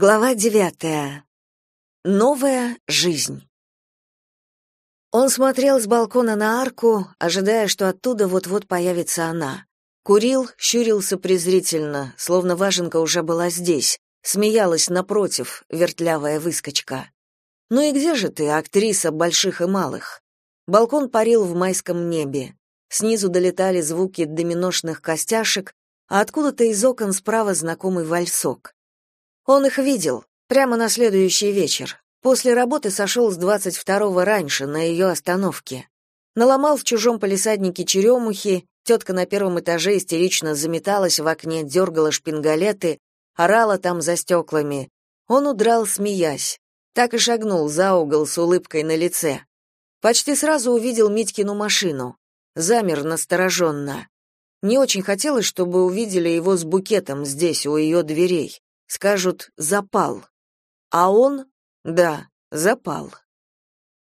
Глава девятая. Новая жизнь. Он смотрел с балкона на арку, ожидая, что оттуда вот-вот появится она. Курил, щурился презрительно, словно Важенка уже была здесь, смеялась напротив, вертлявая выскочка. «Ну и где же ты, актриса больших и малых?» Балкон парил в майском небе. Снизу долетали звуки доминошных костяшек, а откуда-то из окон справа знакомый вальсок. Он их видел, прямо на следующий вечер. После работы сошел с 22-го раньше, на ее остановке. Наломал в чужом полисаднике черемухи, тетка на первом этаже истерично заметалась в окне, дергала шпингалеты, орала там за стеклами. Он удрал, смеясь. Так и шагнул за угол с улыбкой на лице. Почти сразу увидел Митькину машину. Замер настороженно. Не очень хотелось, чтобы увидели его с букетом здесь, у ее дверей. Скажут «запал». А он? Да, запал.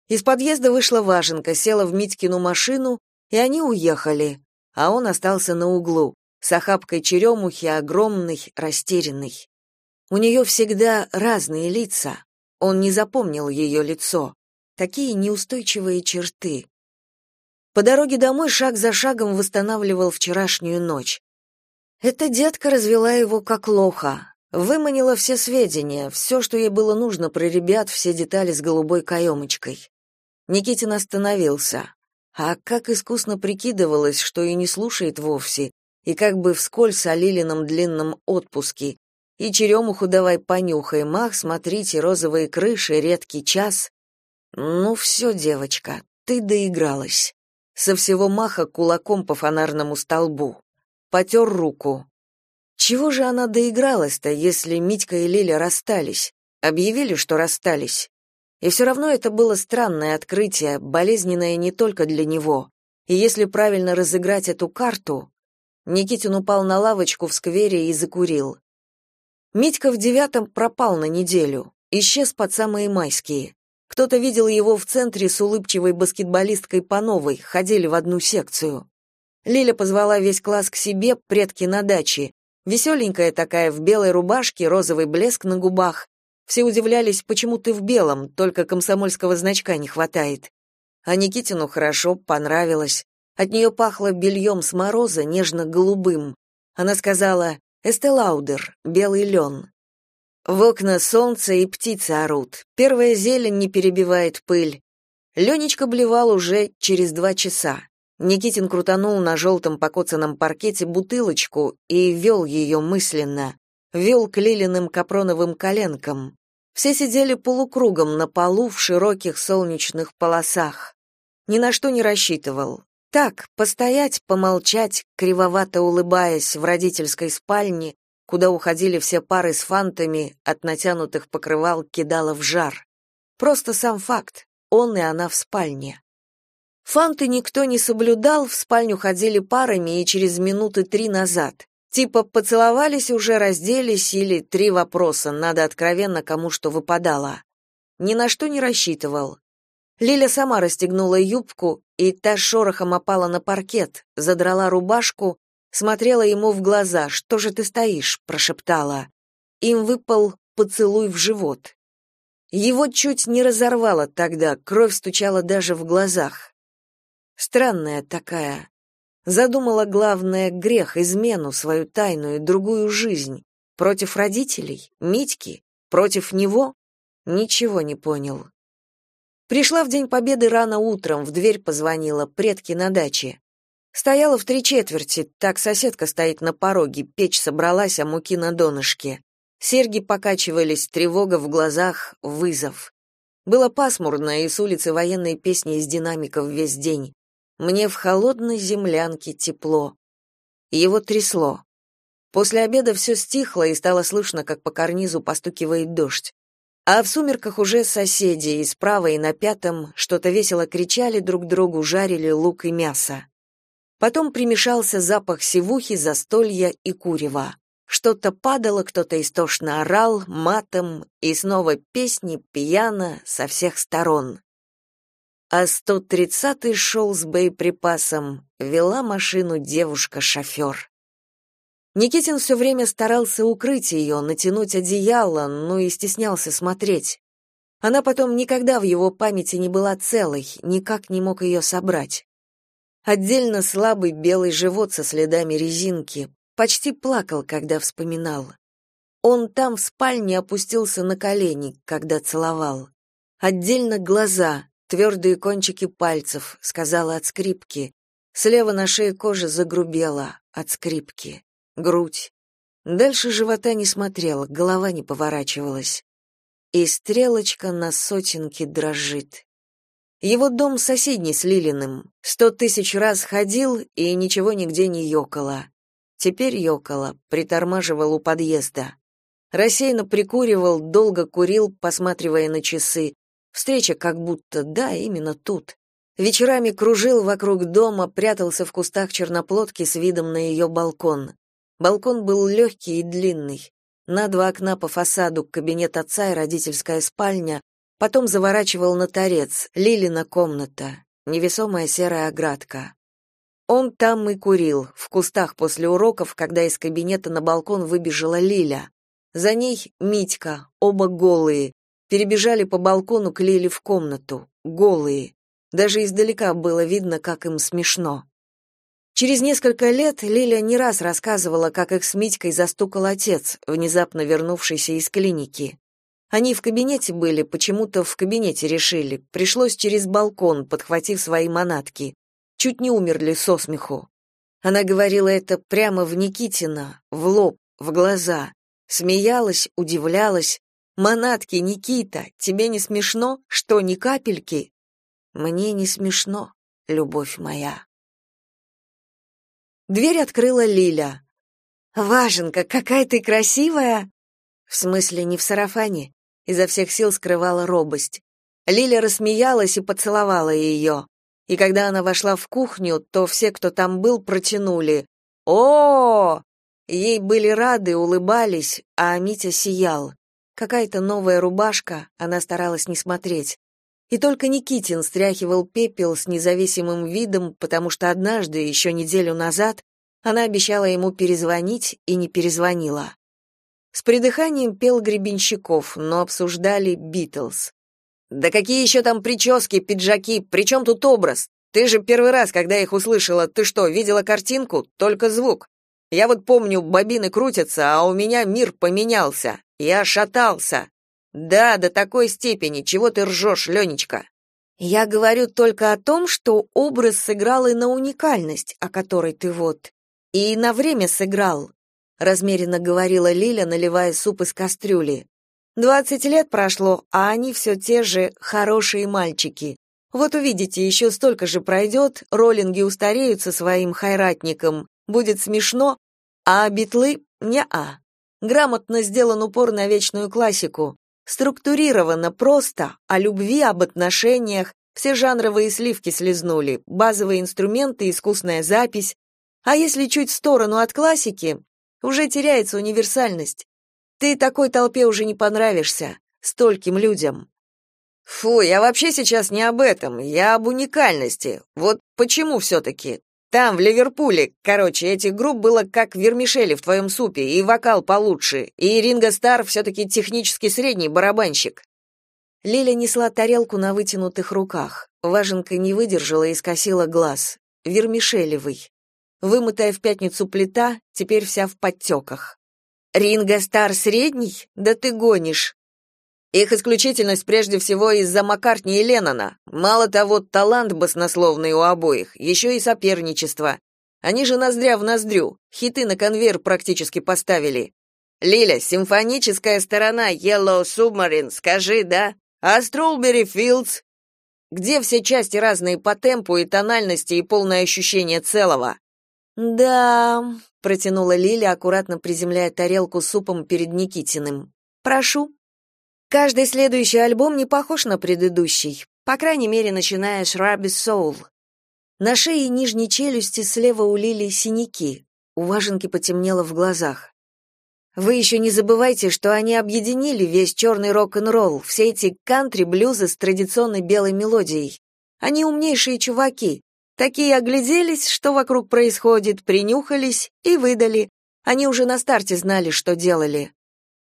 Из подъезда вышла Важенка, села в Митькину машину, и они уехали, а он остался на углу, с охапкой черемухи, огромный, растерянный. У нее всегда разные лица. Он не запомнил ее лицо. Такие неустойчивые черты. По дороге домой шаг за шагом восстанавливал вчерашнюю ночь. Эта детка развела его как лоха, Выманила все сведения, все, что ей было нужно про ребят, все детали с голубой каемочкой. Никитин остановился. А как искусно прикидывалось, что и не слушает вовсе, и как бы вскользь о Лилином длинном отпуске. И черемуху давай понюхаем, ах, смотрите, розовые крыши, редкий час. Ну все, девочка, ты доигралась. Со всего маха кулаком по фонарному столбу. Потер руку. Чего же она доигралась-то, если Митька и Лиля расстались? Объявили, что расстались. И все равно это было странное открытие, болезненное не только для него. И если правильно разыграть эту карту... Никитин упал на лавочку в сквере и закурил. Митька в девятом пропал на неделю, исчез под самые майские. Кто-то видел его в центре с улыбчивой баскетболисткой Пановой, ходили в одну секцию. Лиля позвала весь класс к себе, предки на даче, Веселенькая такая, в белой рубашке, розовый блеск на губах. Все удивлялись, почему ты в белом, только комсомольского значка не хватает. А Никитину хорошо, понравилось. От нее пахло бельем с мороза, нежно-голубым. Она сказала «Эстелаудер, белый лен». В окна солнце и птицы орут. Первая зелень не перебивает пыль. Ленечка блевал уже через два часа. Никитин крутанул на желтом покоцанном паркете бутылочку и вел ее мысленно, вел к Лилиным капроновым коленкам. Все сидели полукругом на полу в широких солнечных полосах. Ни на что не рассчитывал. Так, постоять, помолчать, кривовато улыбаясь в родительской спальне, куда уходили все пары с фантами, от натянутых покрывал кидало в жар. Просто сам факт, он и она в спальне. Фанты никто не соблюдал, в спальню ходили парами и через минуты три назад. Типа поцеловались уже, разделись или три вопроса, надо откровенно кому что выпадало. Ни на что не рассчитывал. Лиля сама расстегнула юбку, и та шорохом опала на паркет, задрала рубашку, смотрела ему в глаза. «Что же ты стоишь?» — прошептала. Им выпал поцелуй в живот. Его чуть не разорвало тогда, кровь стучала даже в глазах. Странная такая. Задумала главное грех, измену, свою тайную, другую жизнь. Против родителей? Митьки? Против него? Ничего не понял. Пришла в День Победы рано утром, в дверь позвонила, предки на даче. Стояла в три четверти, так соседка стоит на пороге, печь собралась, а муки на донышке. Серьги покачивались, тревога в глазах, вызов. Было пасмурно, и с улицы военные песни из динамиков весь день. Мне в холодной землянке тепло. Его трясло. После обеда все стихло и стало слышно, как по карнизу постукивает дождь. А в сумерках уже соседи и справа, и на пятом что-то весело кричали друг другу, жарили лук и мясо. Потом примешался запах сивухи, застолья и курева. Что-то падало, кто-то истошно орал, матом, и снова песни, пьяно, со всех сторон а 130-й шел с боеприпасом, вела машину девушка-шофер. Никитин все время старался укрыть ее, натянуть одеяло, но и стеснялся смотреть. Она потом никогда в его памяти не была целой, никак не мог ее собрать. Отдельно слабый белый живот со следами резинки, почти плакал, когда вспоминал. Он там в спальне опустился на колени, когда целовал. Отдельно глаза, твердые кончики пальцев, сказала от скрипки. Слева на шее кожа загрубела от скрипки грудь. Дальше живота не смотрела, голова не поворачивалась. И стрелочка на сотенке дрожит. Его дом соседний с Лилиным. Сто тысяч раз ходил и ничего нигде не ёкало. Теперь ёкало, притормаживал у подъезда. Рассеянно прикуривал, долго курил, посматривая на часы. Встреча как будто, да, именно тут. Вечерами кружил вокруг дома, прятался в кустах черноплодки с видом на ее балкон. Балкон был легкий и длинный. На два окна по фасаду кабинет отца и родительская спальня, потом заворачивал на торец, Лилина комната, невесомая серая оградка. Он там и курил, в кустах после уроков, когда из кабинета на балкон выбежала Лиля. За ней Митька, оба голые, перебежали по балкону к Лиле в комнату, голые. Даже издалека было видно, как им смешно. Через несколько лет Лиля не раз рассказывала, как их с Митькой застукал отец, внезапно вернувшийся из клиники. Они в кабинете были, почему-то в кабинете решили. Пришлось через балкон, подхватив свои манатки. Чуть не умерли со смеху. Она говорила это прямо в Никитина, в лоб, в глаза. Смеялась, удивлялась. «Манатки, Никита, тебе не смешно? Что, ни капельки?» «Мне не смешно, любовь моя». Дверь открыла Лиля. «Важенка, какая ты красивая!» В смысле, не в сарафане. Изо всех сил скрывала робость. Лиля рассмеялась и поцеловала ее. И когда она вошла в кухню, то все, кто там был, протянули. о, -о, -о Ей были рады, улыбались, а Митя сиял. Какая-то новая рубашка, она старалась не смотреть. И только Никитин стряхивал пепел с независимым видом, потому что однажды, еще неделю назад, она обещала ему перезвонить и не перезвонила. С придыханием пел Гребенщиков, но обсуждали Битлз. «Да какие еще там прически, пиджаки, при чем тут образ? Ты же первый раз, когда их услышала, ты что, видела картинку? Только звук. Я вот помню, бобины крутятся, а у меня мир поменялся. Я шатался. Да, до такой степени. Чего ты ржешь, Ленечка?» «Я говорю только о том, что образ сыграл и на уникальность, о которой ты вот и на время сыграл, размеренно говорила Лиля, наливая суп из кастрюли. Двадцать лет прошло, а они все те же хорошие мальчики. Вот увидите, еще столько же пройдет, роллинги устареют со своим хайратником, будет смешно, а битлы — не-а. Грамотно сделан упор на вечную классику. Структурировано, просто, о любви, об отношениях, все жанровые сливки слезнули, базовые инструменты, искусная запись, а если чуть в сторону от классики, уже теряется универсальность. Ты такой толпе уже не понравишься, стольким людям. Фу, я вообще сейчас не об этом, я об уникальности. Вот почему все-таки? Там, в Ливерпуле, короче, этих групп было как вермишели в твоем супе, и вокал получше, и Ринго Стар все-таки технически средний барабанщик. Лиля несла тарелку на вытянутых руках. Важенка не выдержала и скосила глаз. Вермишелевый. Вымытая в пятницу плита, теперь вся в подтеках. «Ринго Стар средний? Да ты гонишь!» Их исключительность прежде всего из-за Маккартни и Леннона. Мало того, талант баснословный у обоих, еще и соперничество. Они же ноздря в ноздрю, хиты на конвейер практически поставили. Лиля, симфоническая сторона Yellow Submarine, скажи, да? А Strawberry Fields? Где все части разные по темпу и тональности и полное ощущение целого? «Да», — протянула Лиля, аккуратно приземляя тарелку супом перед Никитиным. «Прошу». Каждый следующий альбом не похож на предыдущий, по крайней мере, начиная с Ruby Soul. На шее и нижней челюсти слева у Лили синяки, у Важенки потемнело в глазах. Вы еще не забывайте, что они объединили весь черный рок-н-ролл, все эти кантри-блюзы с традиционной белой мелодией. Они умнейшие чуваки, Такие огляделись, что вокруг происходит, принюхались и выдали. Они уже на старте знали, что делали.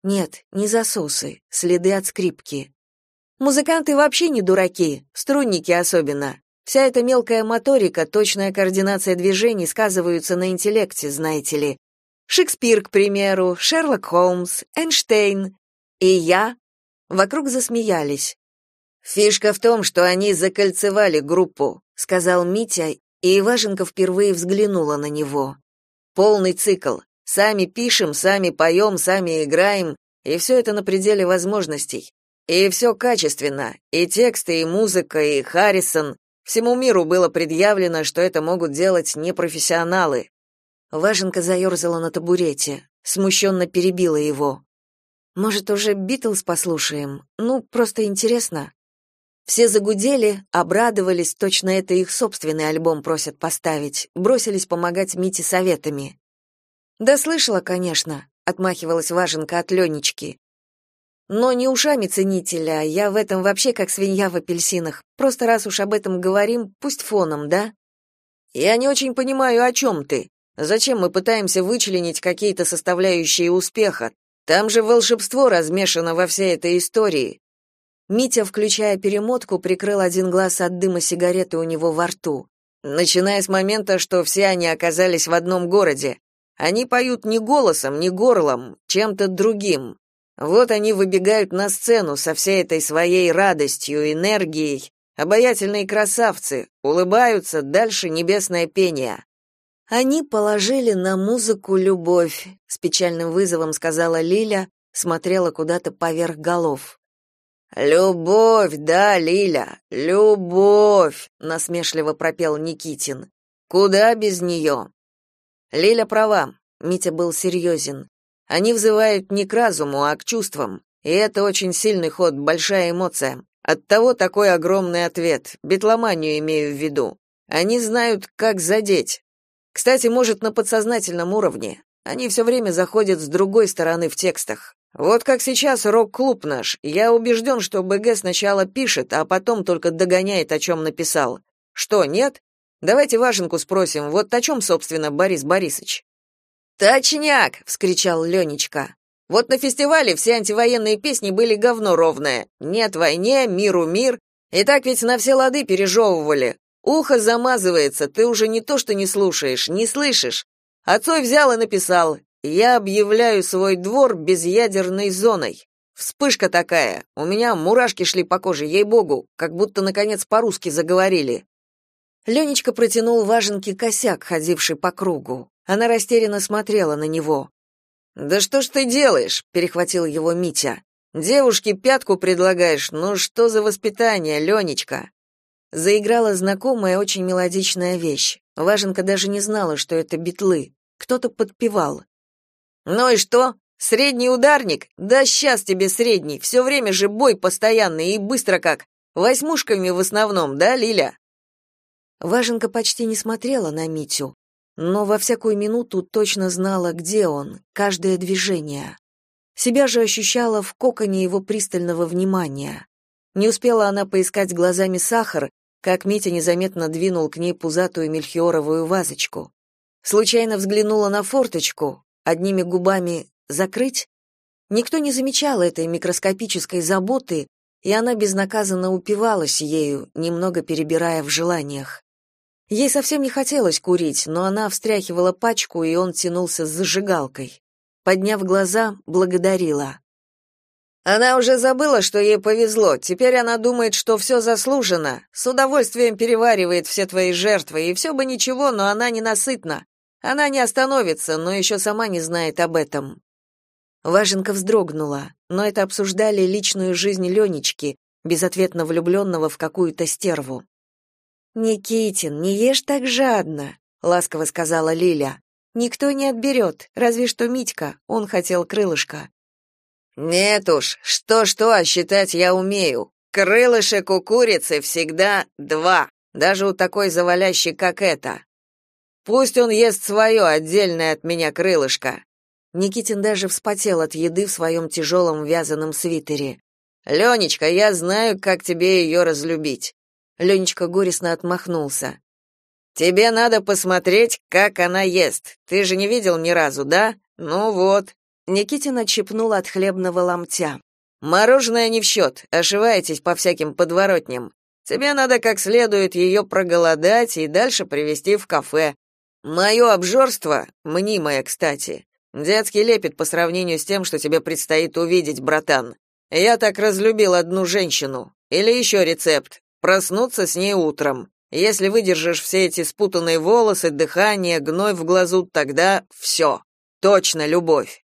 Нет, не засосы, следы от скрипки. Музыканты вообще не дураки, струнники особенно. Вся эта мелкая моторика, точная координация движений сказываются на интеллекте, знаете ли. Шекспир, к примеру, Шерлок Холмс, Эйнштейн. И я. Вокруг засмеялись. Фишка в том, что они закольцевали группу, сказал Митя, и Ивашенко впервые взглянула на него. Полный цикл. Сами пишем, сами поем, сами играем, и все это на пределе возможностей. И все качественно, и тексты, и музыка, и Харрисон. Всему миру было предъявлено, что это могут делать непрофессионалы. Важенка заерзала на табурете, смущенно перебила его. «Может, уже Битлз послушаем? Ну, просто интересно». Все загудели, обрадовались, точно это их собственный альбом просят поставить, бросились помогать Мите советами. Да слышала, конечно, отмахивалась Важенка от Ленечки. Но не ушами ценителя, я в этом вообще как свинья в апельсинах. Просто раз уж об этом говорим, пусть фоном, да? Я не очень понимаю, о чем ты. Зачем мы пытаемся вычленить какие-то составляющие успеха? Там же волшебство размешано во всей этой истории. Митя, включая перемотку, прикрыл один глаз от дыма сигареты у него во рту. Начиная с момента, что все они оказались в одном городе. Они поют не голосом, не горлом, чем-то другим. Вот они выбегают на сцену со всей этой своей радостью, энергией, обаятельные красавцы, улыбаются, дальше небесное пение. Они положили на музыку любовь, с печальным вызовом сказала Лиля, смотрела куда-то поверх голов. Любовь, да, Лиля, любовь, насмешливо пропел Никитин. Куда без нее?» Лиля права, Митя был серьезен. Они взывают не к разуму, а к чувствам. И это очень сильный ход, большая эмоция. Оттого такой огромный ответ. Битломанию имею в виду. Они знают, как задеть. Кстати, может, на подсознательном уровне. Они все время заходят с другой стороны в текстах. Вот как сейчас рок-клуб наш. Я убежден, что БГ сначала пишет, а потом только догоняет, о чем написал. Что, нет? Давайте Вашенку спросим, вот о чем, собственно, Борис Борисович. Точняк, вскричал Ленечка. Вот на фестивале все антивоенные песни были говно ровное. Нет войне, миру мир. И так ведь на все лады пережевывали. Ухо замазывается, ты уже не то что не слушаешь, не слышишь. Отцой взял и написал: "Я объявляю свой двор безъядерной зоной". Вспышка такая. У меня мурашки шли по коже, ей-богу, как будто наконец по-русски заговорили. Ленечка протянул важенке косяк, ходивший по кругу. Она растерянно смотрела на него. «Да что ж ты делаешь?» — перехватил его Митя. «Девушке пятку предлагаешь? Ну что за воспитание, Ленечка?» Заиграла знакомая, очень мелодичная вещь. Важенка даже не знала, что это битлы. Кто-то подпевал. «Ну и что? Средний ударник? Да сейчас тебе средний. Все время же бой постоянный и быстро как. Восьмушками в основном, да, Лиля?» Важенка почти не смотрела на Митю, но во всякую минуту точно знала, где он, каждое движение. Себя же ощущала в коконе его пристального внимания. Не успела она поискать глазами сахар, как Митя незаметно двинул к ней пузатую мельхиоровую вазочку. Случайно взглянула на форточку, одними губами «закрыть». Никто не замечал этой микроскопической заботы, и она безнаказанно упивалась ею, немного перебирая в желаниях. Ей совсем не хотелось курить, но она встряхивала пачку, и он тянулся с зажигалкой. Подняв глаза, благодарила. Она уже забыла, что ей повезло. Теперь она думает, что все заслужено. С удовольствием переваривает все твои жертвы, и все бы ничего, но она ненасытна. Она не остановится, но еще сама не знает об этом. Важенка вздрогнула, но это обсуждали личную жизнь Ленечки, безответно влюбленного в какую-то стерву. «Никитин, не ешь так жадно», — ласково сказала Лиля. «Никто не отберет, разве что Митька, он хотел крылышко». «Нет уж, что-что, а считать я умею. Крылышек у курицы всегда два, даже у такой завалящей, как эта. Пусть он ест свое, отдельное от меня крылышко». Никитин даже вспотел от еды в своем тяжелом вязаном свитере. «Ленечка, я знаю, как тебе ее разлюбить. Ленечка горестно отмахнулся. Тебе надо посмотреть, как она ест. Ты же не видел ни разу, да? Ну вот. Никитин отщипнул от хлебного ломтя. Мороженое не в счет, ошиваетесь по всяким подворотням. Тебе надо как следует ее проголодать и дальше привести в кафе. Мое обжорство, мнимое, кстати, детский лепет по сравнению с тем, что тебе предстоит увидеть, братан. Я так разлюбил одну женщину. Или еще рецепт. Проснуться с ней утром. Если выдержишь все эти спутанные волосы, дыхание, гной в глазу, тогда все. Точно любовь.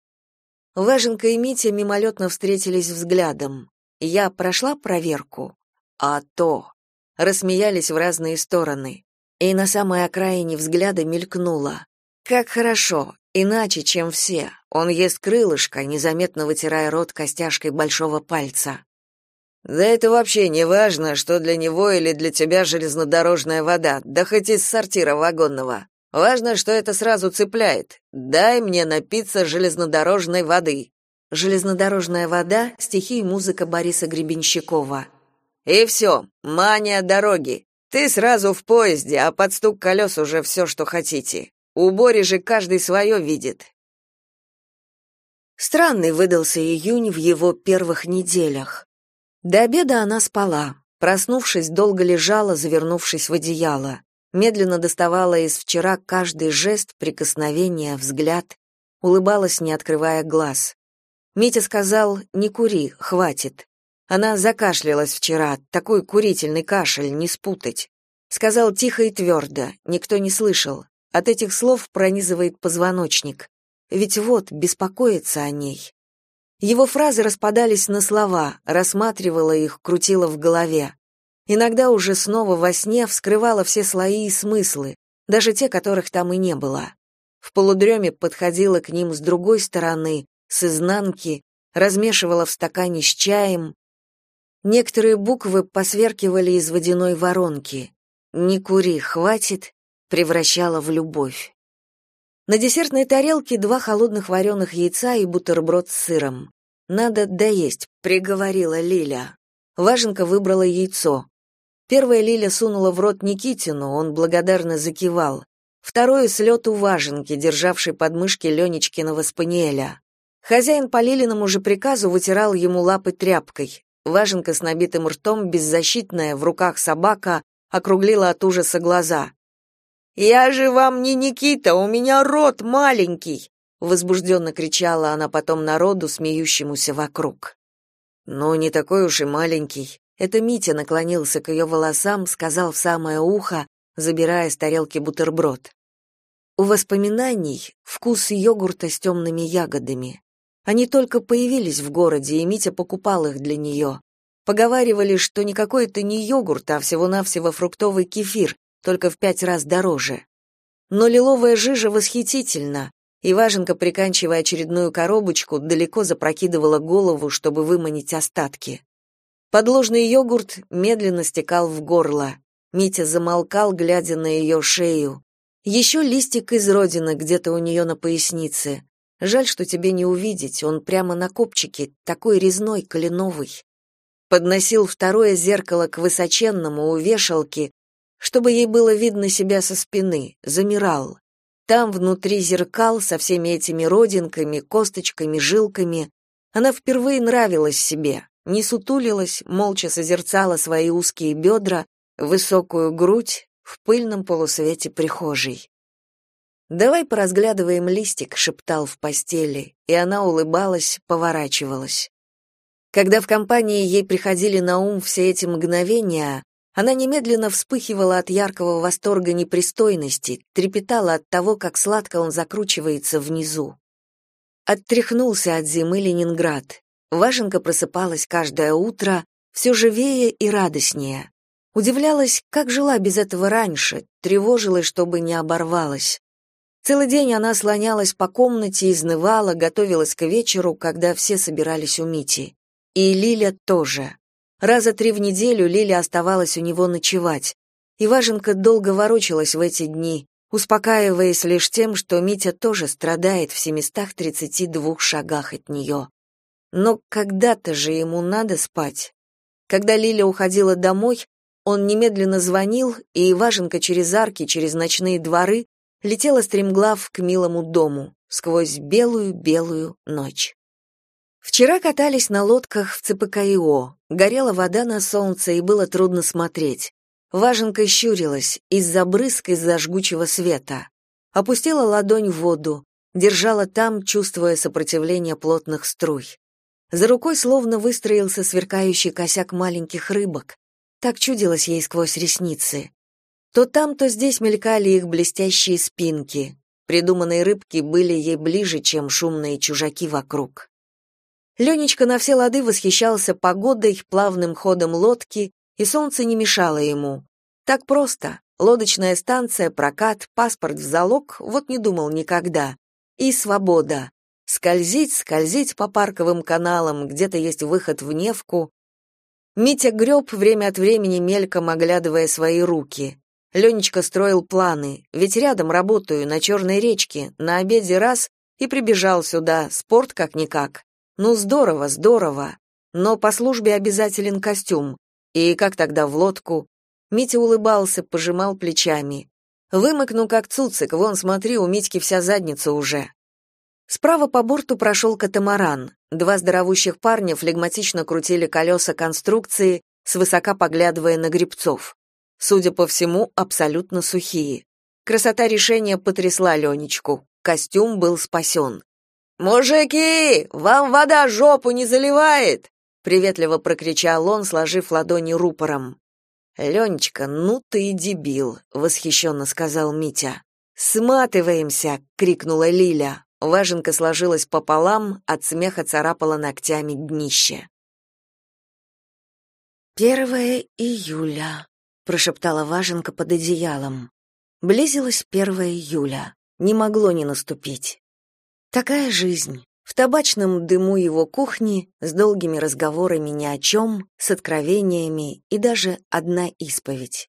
Важенка и Митя мимолетно встретились взглядом. Я прошла проверку, а то рассмеялись в разные стороны. И на самой окраине взгляда мелькнуло. Как хорошо, иначе, чем все. Он ест крылышко, незаметно вытирая рот костяшкой большого пальца. Да это вообще не важно, что для него или для тебя железнодорожная вода, да хоть из сортира вагонного. Важно, что это сразу цепляет. Дай мне напиться железнодорожной воды. Железнодорожная вода стихи и музыка Бориса Гребенщикова. И все, мания дороги. Ты сразу в поезде, а под стук колес уже все, что хотите. У Бори же каждый свое видит. Странный выдался июнь в его первых неделях. До обеда она спала. Проснувшись, долго лежала, завернувшись в одеяло медленно доставала из вчера каждый жест, прикосновение, взгляд, улыбалась, не открывая глаз. Митя сказал «Не кури, хватит». Она закашлялась вчера, такой курительный кашель, не спутать. Сказал тихо и твердо, никто не слышал. От этих слов пронизывает позвоночник. Ведь вот, беспокоится о ней. Его фразы распадались на слова, рассматривала их, крутила в голове. Иногда уже снова во сне вскрывала все слои и смыслы, даже те, которых там и не было. В полудреме подходила к ним с другой стороны, с изнанки, размешивала в стакане с чаем. Некоторые буквы посверкивали из водяной воронки. «Не кури, хватит», превращала в любовь. На десертной тарелке два холодных вареных яйца и бутерброд с сыром. «Надо доесть», — приговорила Лиля. Важенка выбрала яйцо. Первое Лиля сунула в рот Никитину, он благодарно закивал. Второе — слет у важенки, державшей подмышки Ленечкиного спаниеля. Хозяин по Лилиному же приказу вытирал ему лапы тряпкой. Важенка с набитым ртом, беззащитная, в руках собака, округлила от ужаса глаза. «Я же вам не Никита, у меня рот маленький!» Возбужденно кричала она потом народу, смеющемуся вокруг. «Ну, не такой уж и маленький», это Митя наклонился к ее волосам, сказал в самое ухо, забирая с тарелки бутерброд. У воспоминаний вкус йогурта с темными ягодами. Они только появились в городе, и Митя покупал их для нее. Поговаривали, что никакой это не йогурт, а всего-навсего фруктовый кефир, только в пять раз дороже. Но лиловая жижа восхитительна, и Важенка, приканчивая очередную коробочку, далеко запрокидывала голову, чтобы выманить остатки. Подложный йогурт медленно стекал в горло. Митя замолкал, глядя на ее шею. Еще листик из родины где-то у нее на пояснице. Жаль, что тебе не увидеть, он прямо на копчике, такой резной, кленовый. Подносил второе зеркало к высоченному у вешалки, чтобы ей было видно себя со спины, замирал. Там, внутри зеркал, со всеми этими родинками, косточками, жилками, она впервые нравилась себе, не сутулилась, молча созерцала свои узкие бедра, высокую грудь в пыльном полусвете прихожей. «Давай поразглядываем листик», — шептал в постели, и она улыбалась, поворачивалась. Когда в компании ей приходили на ум все эти мгновения, она немедленно вспыхивала от яркого восторга непристойности, трепетала от того, как сладко он закручивается внизу. Оттряхнулся от зимы Ленинград. Важенка просыпалась каждое утро, все живее и радостнее. Удивлялась, как жила без этого раньше, тревожилась, чтобы не оборвалась. Целый день она слонялась по комнате, изнывала, готовилась к вечеру, когда все собирались у Мити. И Лиля тоже. Раза три в неделю Лиля оставалась у него ночевать. И Важенка долго ворочалась в эти дни, успокаиваясь лишь тем, что Митя тоже страдает в 732 шагах от нее. Но когда-то же ему надо спать. Когда Лиля уходила домой, он немедленно звонил, и Важенка через арки, через ночные дворы летела стремглав к милому дому. сквозь белую-белую ночь. Вчера катались на лодках в ЦПКИО. Горела вода на солнце, и было трудно смотреть. Важенка щурилась из-за брызг из-за жгучего света. Опустила ладонь в воду, держала там, чувствуя сопротивление плотных струй. За рукой словно выстроился сверкающий косяк маленьких рыбок. Так чудилось ей сквозь ресницы. То там, то здесь мелькали их блестящие спинки. Придуманные рыбки были ей ближе, чем шумные чужаки вокруг. Ленечка на все лады восхищался погодой, плавным ходом лодки, и солнце не мешало ему. Так просто. Лодочная станция, прокат, паспорт в залог, вот не думал никогда. И свобода. Скользить, скользить по парковым каналам, где-то есть выход в Невку. Митя греб время от времени мельком оглядывая свои руки. Ленечка строил планы, ведь рядом работаю, на Черной речке, на обеде раз, и прибежал сюда, спорт как-никак. Ну, здорово, здорово. Но по службе обязателен костюм. И как тогда в лодку? Митя улыбался, пожимал плечами. Вымыкну как цуцик, вон смотри, у Митьки вся задница уже. Справа по борту прошел катамаран. Два здоровущих парня флегматично крутили колеса конструкции, свысока поглядывая на грибцов. Судя по всему, абсолютно сухие. Красота решения потрясла Ленечку. Костюм был спасен. «Мужики, вам вода жопу не заливает!» приветливо прокричал он, сложив ладони рупором. «Ленечка, ну ты и дебил», — восхищенно сказал Митя. «Сматываемся!» — крикнула Лиля. Важенка сложилась пополам, от смеха царапала ногтями днище. «Первое июля», — прошептала Важенка под одеялом. Близилось первое июля. Не могло не наступить. Такая жизнь. В табачном дыму его кухни, с долгими разговорами ни о чем, с откровениями и даже одна исповедь.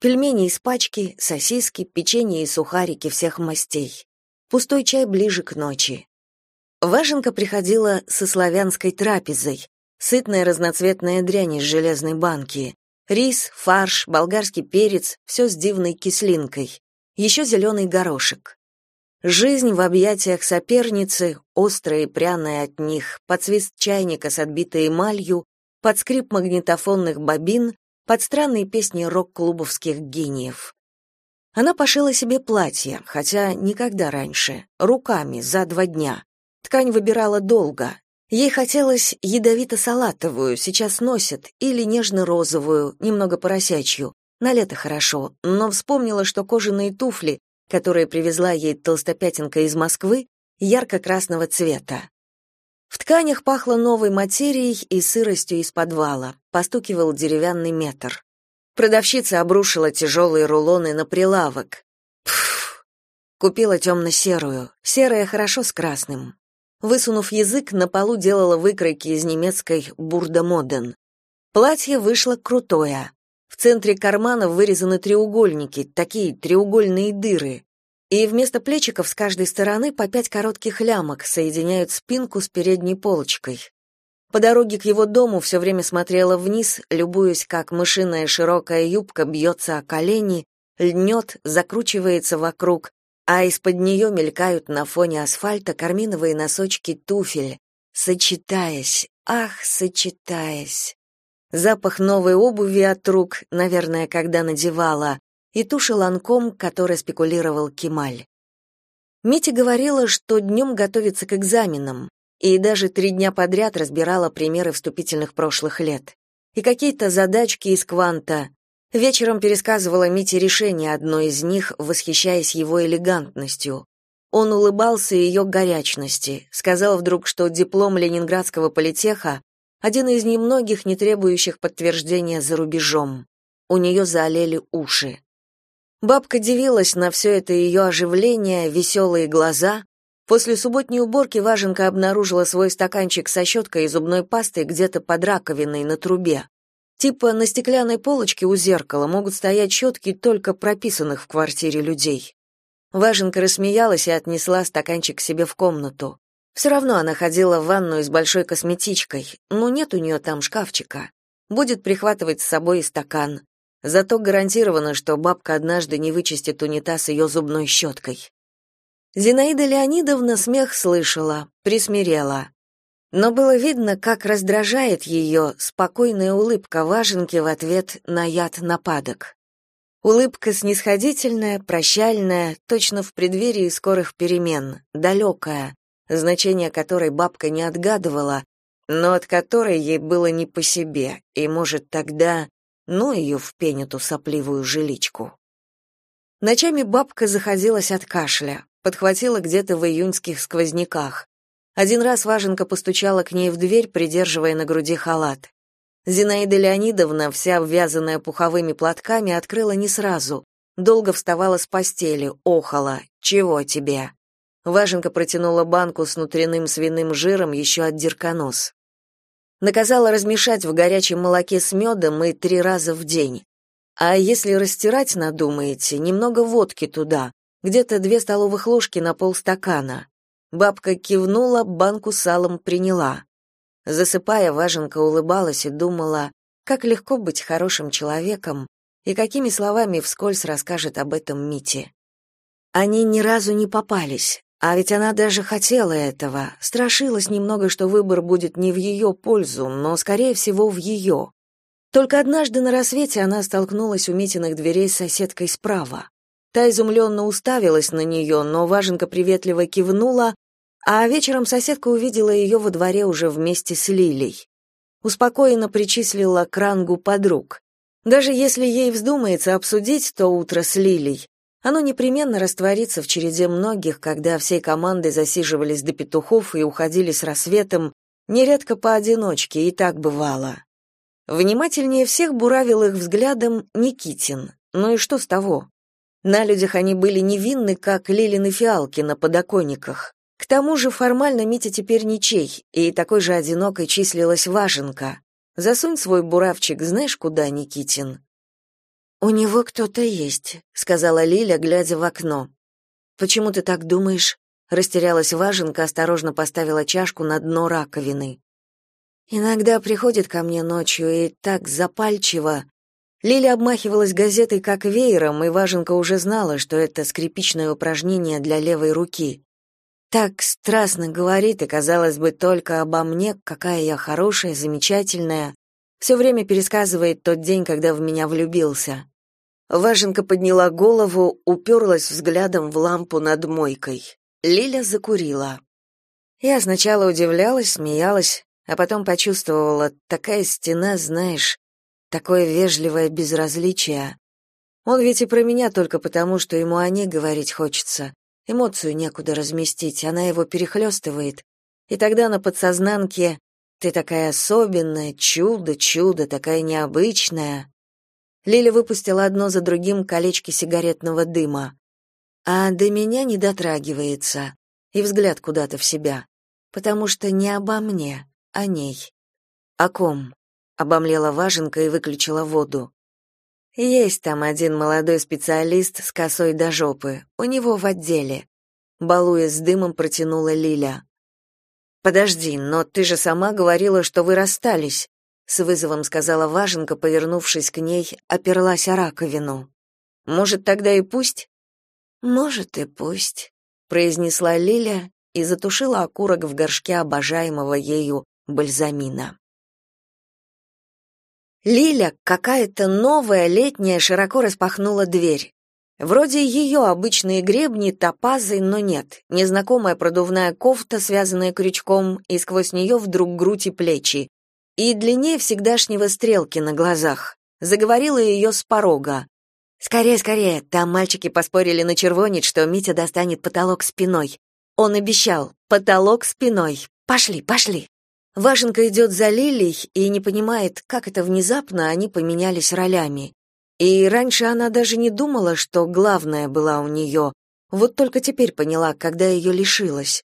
Пельмени из пачки, сосиски, печенье и сухарики всех мастей. Пустой чай ближе к ночи. Важенка приходила со славянской трапезой, сытная разноцветная дрянь из железной банки, рис, фарш, болгарский перец, все с дивной кислинкой, еще зеленый горошек. Жизнь в объятиях соперницы, острая и пряная от них, под свист чайника с отбитой эмалью, под скрип магнитофонных бобин, под странные песни рок-клубовских гениев. Она пошила себе платье, хотя никогда раньше, руками, за два дня. Ткань выбирала долго. Ей хотелось ядовито-салатовую, сейчас носят, или нежно-розовую, немного поросячью. На лето хорошо, но вспомнила, что кожаные туфли которое привезла ей толстопятинка из Москвы, ярко-красного цвета. В тканях пахло новой материей и сыростью из подвала, постукивал деревянный метр. Продавщица обрушила тяжелые рулоны на прилавок. Пф! Купила темно-серую, серая хорошо с красным. Высунув язык, на полу делала выкройки из немецкой «Бурда-моден». Платье вышло крутое, центре кармана вырезаны треугольники, такие треугольные дыры. И вместо плечиков с каждой стороны по пять коротких лямок соединяют спинку с передней полочкой. По дороге к его дому все время смотрела вниз, любуясь, как мышиная широкая юбка бьется о колени, льнет, закручивается вокруг, а из-под нее мелькают на фоне асфальта карминовые носочки туфель, сочетаясь, ах, сочетаясь запах новой обуви от рук, наверное, когда надевала, и туши ланком, который спекулировал Кемаль. Митя говорила, что днем готовится к экзаменам, и даже три дня подряд разбирала примеры вступительных прошлых лет. И какие-то задачки из кванта. Вечером пересказывала Мите решение одной из них, восхищаясь его элегантностью. Он улыбался ее горячности, сказал вдруг, что диплом Ленинградского политеха один из немногих, не требующих подтверждения за рубежом. У нее заолели уши. Бабка дивилась на все это ее оживление, веселые глаза. После субботней уборки Важенка обнаружила свой стаканчик со щеткой и зубной пастой где-то под раковиной на трубе. Типа на стеклянной полочке у зеркала могут стоять щетки только прописанных в квартире людей. Важенка рассмеялась и отнесла стаканчик себе в комнату. Все равно она ходила в ванную с большой косметичкой, но нет у нее там шкафчика. Будет прихватывать с собой и стакан. Зато гарантировано, что бабка однажды не вычистит унитаз ее зубной щеткой. Зинаида Леонидовна смех слышала, присмирела. Но было видно, как раздражает ее спокойная улыбка Важенки в ответ на яд нападок. Улыбка снисходительная, прощальная, точно в преддверии скорых перемен, далекая, значение которой бабка не отгадывала, но от которой ей было не по себе, и, может, тогда, ну ее в пень эту сопливую жиличку. Ночами бабка заходилась от кашля, подхватила где-то в июньских сквозняках. Один раз Важенка постучала к ней в дверь, придерживая на груди халат. Зинаида Леонидовна, вся обвязанная пуховыми платками, открыла не сразу. Долго вставала с постели, охала. «Чего тебе?» Важенка протянула банку с внутренним свиным жиром еще от дирконос. Наказала размешать в горячем молоке с медом и три раза в день. А если растирать надумаете, немного водки туда, где-то две столовых ложки на полстакана. Бабка кивнула, банку салом приняла. Засыпая, Важенка улыбалась и думала, как легко быть хорошим человеком и какими словами вскользь расскажет об этом Мите. Они ни разу не попались, а ведь она даже хотела этого, страшилась немного, что выбор будет не в ее пользу, но, скорее всего, в ее. Только однажды на рассвете она столкнулась у Митиных дверей с соседкой справа. Та изумленно уставилась на нее, но Важенка приветливо кивнула, а вечером соседка увидела ее во дворе уже вместе с Лилей. Успокоенно причислила к рангу подруг. Даже если ей вздумается обсудить то утро с Лилей, оно непременно растворится в череде многих, когда всей командой засиживались до петухов и уходили с рассветом, нередко поодиночке, и так бывало. Внимательнее всех буравил их взглядом Никитин. Ну и что с того? На людях они были невинны, как лилины фиалки на подоконниках. К тому же формально Митя теперь ничей, и такой же одинокой числилась Важенка. Засунь свой буравчик знаешь куда, Никитин. У него кто-то есть, сказала Лиля, глядя в окно. Почему ты так думаешь? Растерялась Важенка, осторожно поставила чашку на дно раковины. Иногда приходит ко мне ночью и так запальчиво. Лиля обмахивалась газетой как веером, и Важенка уже знала, что это скрипичное упражнение для левой руки. Так страстно говорит, и, казалось бы, только обо мне, какая я хорошая, замечательная. Все время пересказывает тот день, когда в меня влюбился. Важенка подняла голову, уперлась взглядом в лампу над мойкой. Лиля закурила. Я сначала удивлялась, смеялась, а потом почувствовала, такая стена, знаешь, такое вежливое безразличие. Он ведь и про меня только потому, что ему о ней говорить хочется. Эмоцию некуда разместить, она его перехлестывает. И тогда на подсознанке «ты такая особенная, чудо, чудо, такая необычная». Лиля выпустила одно за другим колечки сигаретного дыма. А до меня не дотрагивается. И взгляд куда-то в себя. Потому что не обо мне, о ней. О ком? Обомлела Важенка и выключила воду. Есть там один молодой специалист с косой до жопы, у него в отделе. Балуя с дымом, протянула Лиля. Подожди, но ты же сама говорила, что вы расстались, с вызовом сказала Важенка, повернувшись к ней, оперлась о раковину. Может, тогда и пусть? Может и пусть, произнесла Лиля и затушила окурок в горшке обожаемого ею бальзамина. Лиля, какая-то новая летняя, широко распахнула дверь. Вроде ее обычные гребни, топазы, но нет. Незнакомая продувная кофта, связанная крючком, и сквозь нее вдруг грудь и плечи. И длиннее всегдашнего стрелки на глазах. Заговорила ее с порога. «Скорее, скорее, там мальчики поспорили на червонец, что Митя достанет потолок спиной. Он обещал, потолок спиной. Пошли, пошли!» Важенка идет за Лилей и не понимает, как это внезапно они поменялись ролями. И раньше она даже не думала, что главная была у нее. Вот только теперь поняла, когда ее лишилась.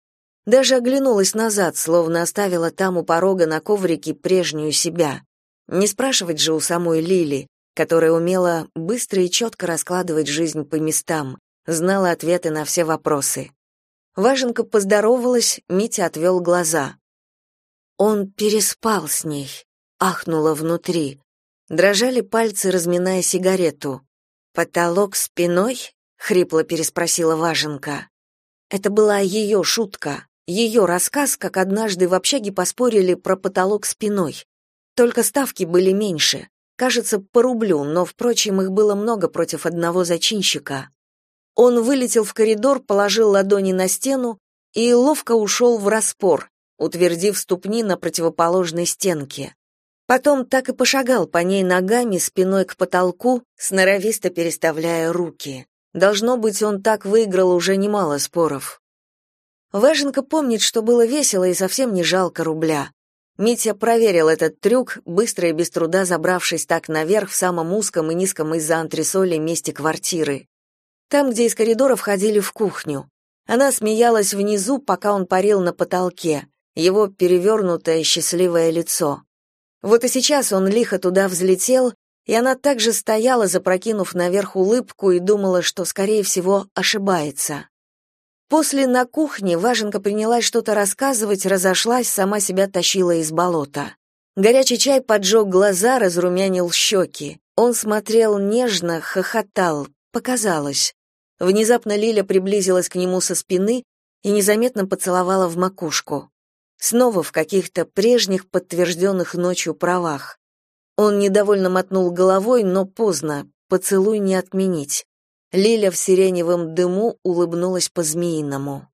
Даже оглянулась назад, словно оставила там у порога на коврике прежнюю себя. Не спрашивать же у самой Лили, которая умела быстро и четко раскладывать жизнь по местам, знала ответы на все вопросы. Важенка поздоровалась, Митя отвел глаза. Он переспал с ней, ахнула внутри. Дрожали пальцы, разминая сигарету. Потолок спиной? хрипло переспросила Важенка. Это была ее шутка, ее рассказ, как однажды в общаге поспорили про потолок спиной. Только ставки были меньше. Кажется, по рублю, но, впрочем, их было много против одного зачинщика. Он вылетел в коридор, положил ладони на стену и ловко ушел в распор, утвердив ступни на противоположной стенке. Потом так и пошагал по ней ногами, спиной к потолку, сноровисто переставляя руки. Должно быть, он так выиграл уже немало споров. Важенка помнит, что было весело и совсем не жалко рубля. Митя проверил этот трюк, быстро и без труда забравшись так наверх в самом узком и низком из-за антресолей месте квартиры. Там, где из коридора входили в кухню. Она смеялась внизу, пока он парил на потолке, его перевернутое счастливое лицо. Вот и сейчас он лихо туда взлетел, и она также стояла, запрокинув наверх улыбку, и думала, что, скорее всего, ошибается. После на кухне Важенка принялась что-то рассказывать, разошлась, сама себя тащила из болота. Горячий чай поджег глаза, разрумянил щеки. Он смотрел нежно, хохотал, показалось. Внезапно Лиля приблизилась к нему со спины и незаметно поцеловала в макушку. Снова в каких-то прежних подтвержденных ночью правах. Он недовольно мотнул головой, но поздно, поцелуй не отменить. Лиля в сиреневом дыму улыбнулась по-змеиному.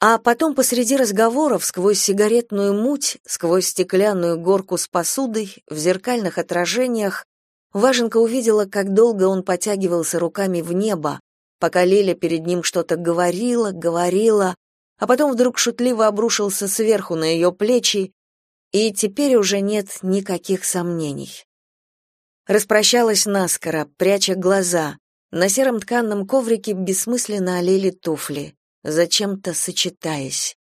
А потом посреди разговоров, сквозь сигаретную муть, сквозь стеклянную горку с посудой, в зеркальных отражениях, Важенка увидела, как долго он потягивался руками в небо, пока Лиля перед ним что-то говорила, говорила, а потом вдруг шутливо обрушился сверху на ее плечи, и теперь уже нет никаких сомнений. Распрощалась наскоро, пряча глаза. На сером тканном коврике бессмысленно олели туфли, зачем-то сочетаясь.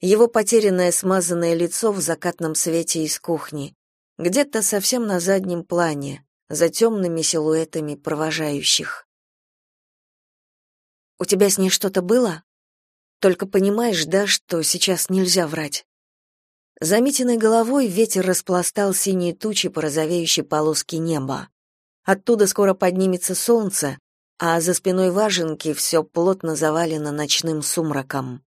Его потерянное смазанное лицо в закатном свете из кухни, где-то совсем на заднем плане, за темными силуэтами провожающих. «У тебя с ней что-то было? Только понимаешь, да, что сейчас нельзя врать?» За Митиной головой ветер распластал синие тучи по розовеющей полоске неба. Оттуда скоро поднимется солнце, а за спиной важенки все плотно завалено ночным сумраком.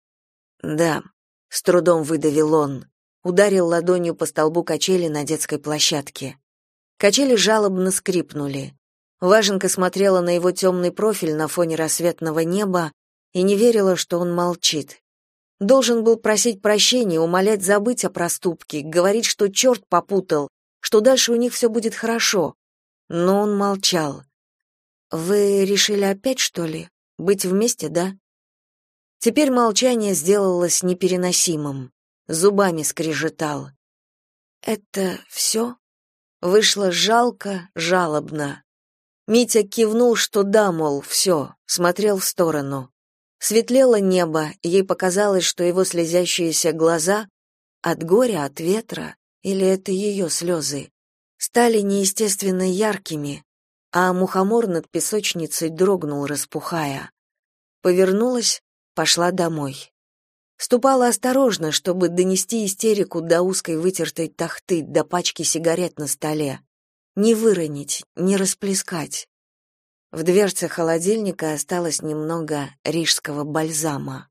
Да, с трудом выдавил он, ударил ладонью по столбу качели на детской площадке. Качели жалобно скрипнули. Важенка смотрела на его темный профиль на фоне рассветного неба и не верила, что он молчит. Должен был просить прощения, умолять забыть о проступке, говорить, что черт попутал, что дальше у них все будет хорошо но он молчал. Вы решили опять, что ли, быть вместе, да? Теперь молчание сделалось непереносимым. Зубами скрежетал. Это все? Вышло жалко, жалобно. Митя кивнул, что да, мол, все, смотрел в сторону. Светлело небо, ей показалось, что его слезящиеся глаза от горя, от ветра, или это ее слезы, стали неестественно яркими, а мухомор над песочницей дрогнул, распухая. Повернулась, пошла домой. Ступала осторожно, чтобы донести истерику до узкой вытертой тахты, до пачки сигарет на столе. Не выронить, не расплескать. В дверце холодильника осталось немного рижского бальзама.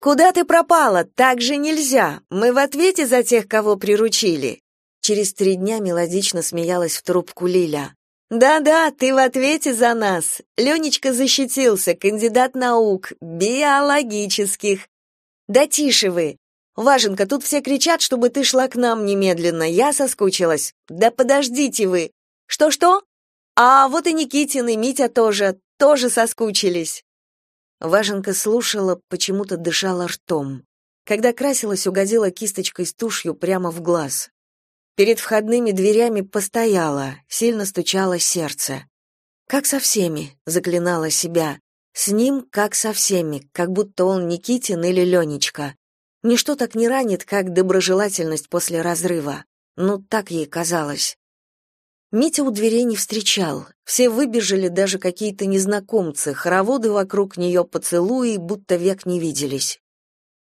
«Куда ты пропала? Так же нельзя! Мы в ответе за тех, кого приручили!» Через три дня мелодично смеялась в трубку Лиля. «Да-да, ты в ответе за нас. Ленечка защитился, кандидат наук, биологических. Да тише вы. Важенка, тут все кричат, чтобы ты шла к нам немедленно. Я соскучилась. Да подождите вы. Что-что? А вот и Никитин, и Митя тоже, тоже соскучились». Важенка слушала, почему-то дышала ртом. Когда красилась, угодила кисточкой с тушью прямо в глаз. Перед входными дверями постояла, сильно стучало сердце. Как со всеми, заклинала себя. С ним, как со всеми, как будто он Никитин или Ленечка. Ничто так не ранит, как доброжелательность после разрыва. Ну, так ей казалось. Митя у дверей не встречал. Все выбежали, даже какие-то незнакомцы, хороводы вокруг нее поцелуи, будто век не виделись.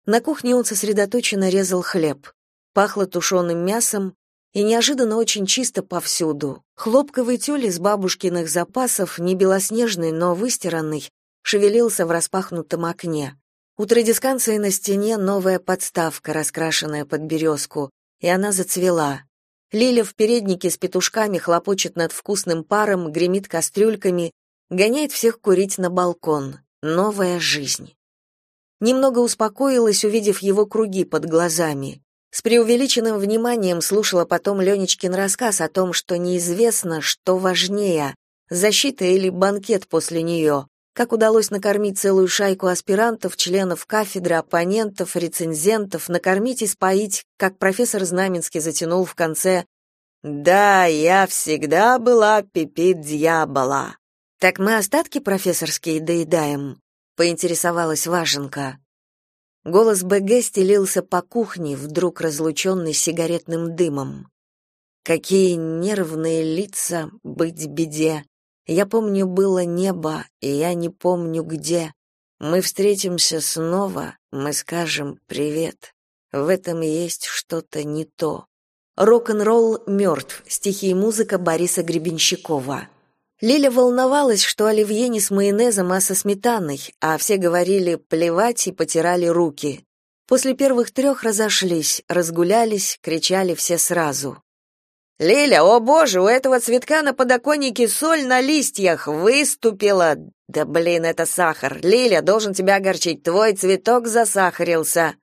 На кухне он сосредоточенно резал хлеб. Пахло тушеным мясом, и неожиданно очень чисто повсюду. Хлопковый тюль из бабушкиных запасов, не белоснежный, но выстиранный, шевелился в распахнутом окне. У традисканции на стене новая подставка, раскрашенная под березку, и она зацвела. Лиля в переднике с петушками хлопочет над вкусным паром, гремит кастрюльками, гоняет всех курить на балкон. Новая жизнь. Немного успокоилась, увидев его круги под глазами. С преувеличенным вниманием слушала потом Ленечкин рассказ о том, что неизвестно, что важнее — защита или банкет после нее, как удалось накормить целую шайку аспирантов, членов кафедры, оппонентов, рецензентов, накормить и споить, как профессор Знаменский затянул в конце «Да, я всегда была пипит дьявола». «Так мы остатки профессорские доедаем?» — поинтересовалась Важенка. Голос БГ стелился по кухне, вдруг разлученный сигаретным дымом. Какие нервные лица быть беде. Я помню, было небо, и я не помню где. Мы встретимся снова, мы скажем привет. В этом есть что-то не то. Рок-н-ролл мертв. Стихи и музыка Бориса Гребенщикова. Лиля волновалась, что оливье не с майонезом, а со сметаной, а все говорили плевать и потирали руки. После первых трех разошлись, разгулялись, кричали все сразу. Лиля, о боже, у этого цветка на подоконнике соль на листьях выступила. Да блин, это сахар. Лиля, должен тебя огорчить, твой цветок засахарился.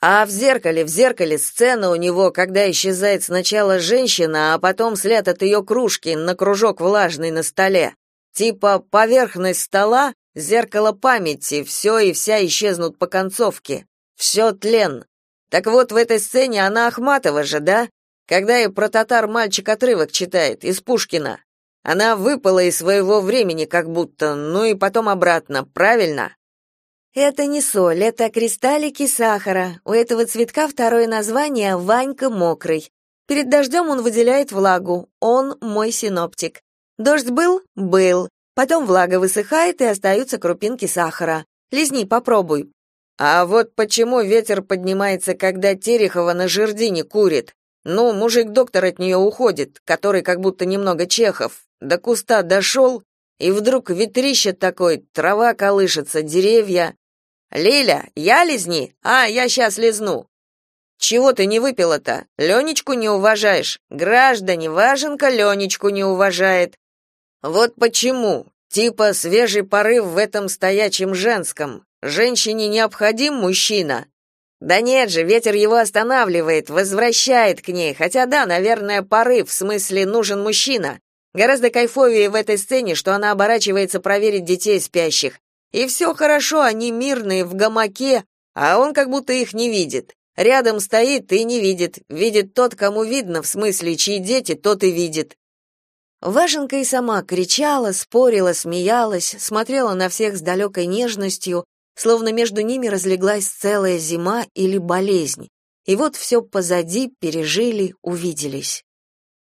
А в зеркале, в зеркале сцена у него, когда исчезает сначала женщина, а потом след от ее кружки на кружок влажный на столе. Типа поверхность стола, зеркало памяти, все и вся исчезнут по концовке. Все тлен. Так вот, в этой сцене она Ахматова же, да? когда и про татар мальчик отрывок читает из Пушкина. Она выпала из своего времени как будто, ну и потом обратно, правильно? Это не соль, это кристаллики сахара. У этого цветка второе название Ванька мокрый. Перед дождем он выделяет влагу. Он мой синоптик. Дождь был? Был. Потом влага высыхает и остаются крупинки сахара. Лизни, попробуй. А вот почему ветер поднимается, когда Терехова на жердине курит? Ну, мужик-доктор от нее уходит, который как будто немного чехов. До куста дошел, и вдруг ветрище такой, трава колышется, деревья. «Лиля, я лизни? А, я сейчас лизну». «Чего ты не выпила-то? Ленечку не уважаешь. Граждане, Важенка Ленечку не уважает». «Вот почему. Типа свежий порыв в этом стоячем женском. Женщине необходим мужчина, да нет же, ветер его останавливает, возвращает к ней. Хотя да, наверное, порыв, в смысле нужен мужчина. Гораздо кайфовее в этой сцене, что она оборачивается проверить детей спящих. И все хорошо, они мирные, в гамаке, а он как будто их не видит. Рядом стоит и не видит. Видит тот, кому видно, в смысле, чьи дети, тот и видит. Важенка и сама кричала, спорила, смеялась, смотрела на всех с далекой нежностью, словно между ними разлеглась целая зима или болезнь. И вот все позади, пережили, увиделись.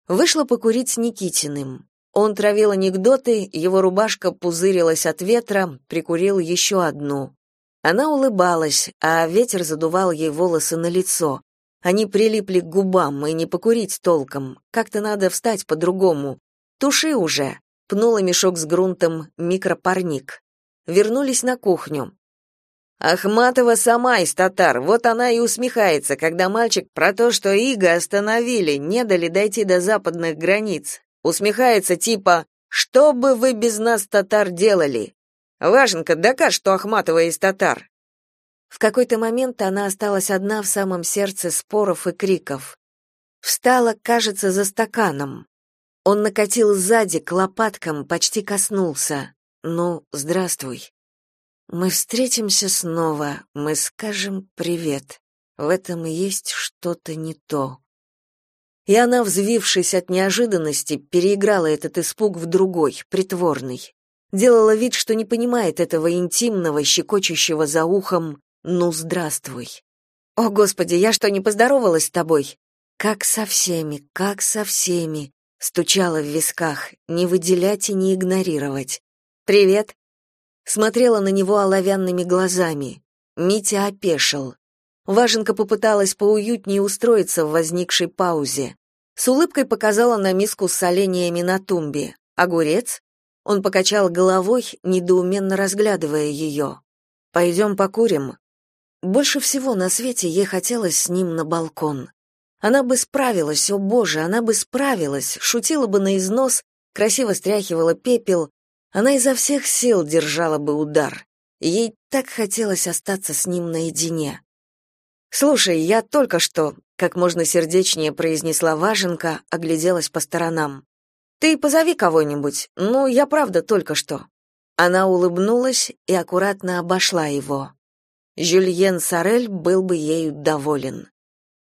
Вышла покурить с Никитиным. Он травил анекдоты, его рубашка пузырилась от ветра, прикурил еще одну. Она улыбалась, а ветер задувал ей волосы на лицо. Они прилипли к губам, и не покурить толком. Как-то надо встать по-другому. Туши уже, пнула мешок с грунтом микропарник. Вернулись на кухню. Ахматова сама из татар, вот она и усмехается, когда мальчик про то, что Иго остановили, не дали дойти до западных границ. Усмехается типа «Что бы вы без нас, татар, делали?» Важенка, докажь, что Ахматова из татар. В какой-то момент она осталась одна в самом сердце споров и криков. Встала, кажется, за стаканом. Он накатил сзади к лопаткам, почти коснулся. «Ну, здравствуй». Мы встретимся снова, мы скажем привет. В этом есть что-то не то. И она, взвившись от неожиданности, переиграла этот испуг в другой, притворный. Делала вид, что не понимает этого интимного, щекочущего за ухом «ну, здравствуй». «О, Господи, я что, не поздоровалась с тобой?» «Как со всеми, как со всеми», стучала в висках, не выделять и не игнорировать. «Привет, смотрела на него оловянными глазами. Митя опешил. Важенка попыталась поуютнее устроиться в возникшей паузе. С улыбкой показала на миску с соленьями на тумбе. Огурец? Он покачал головой, недоуменно разглядывая ее. «Пойдем покурим». Больше всего на свете ей хотелось с ним на балкон. Она бы справилась, о боже, она бы справилась, шутила бы на износ, красиво стряхивала пепел, она изо всех сил держала бы удар. Ей так хотелось остаться с ним наедине. «Слушай, я только что», — как можно сердечнее произнесла Важенка, огляделась по сторонам. «Ты позови кого-нибудь, ну, я правда только что». Она улыбнулась и аккуратно обошла его. Жюльен Сорель был бы ею доволен.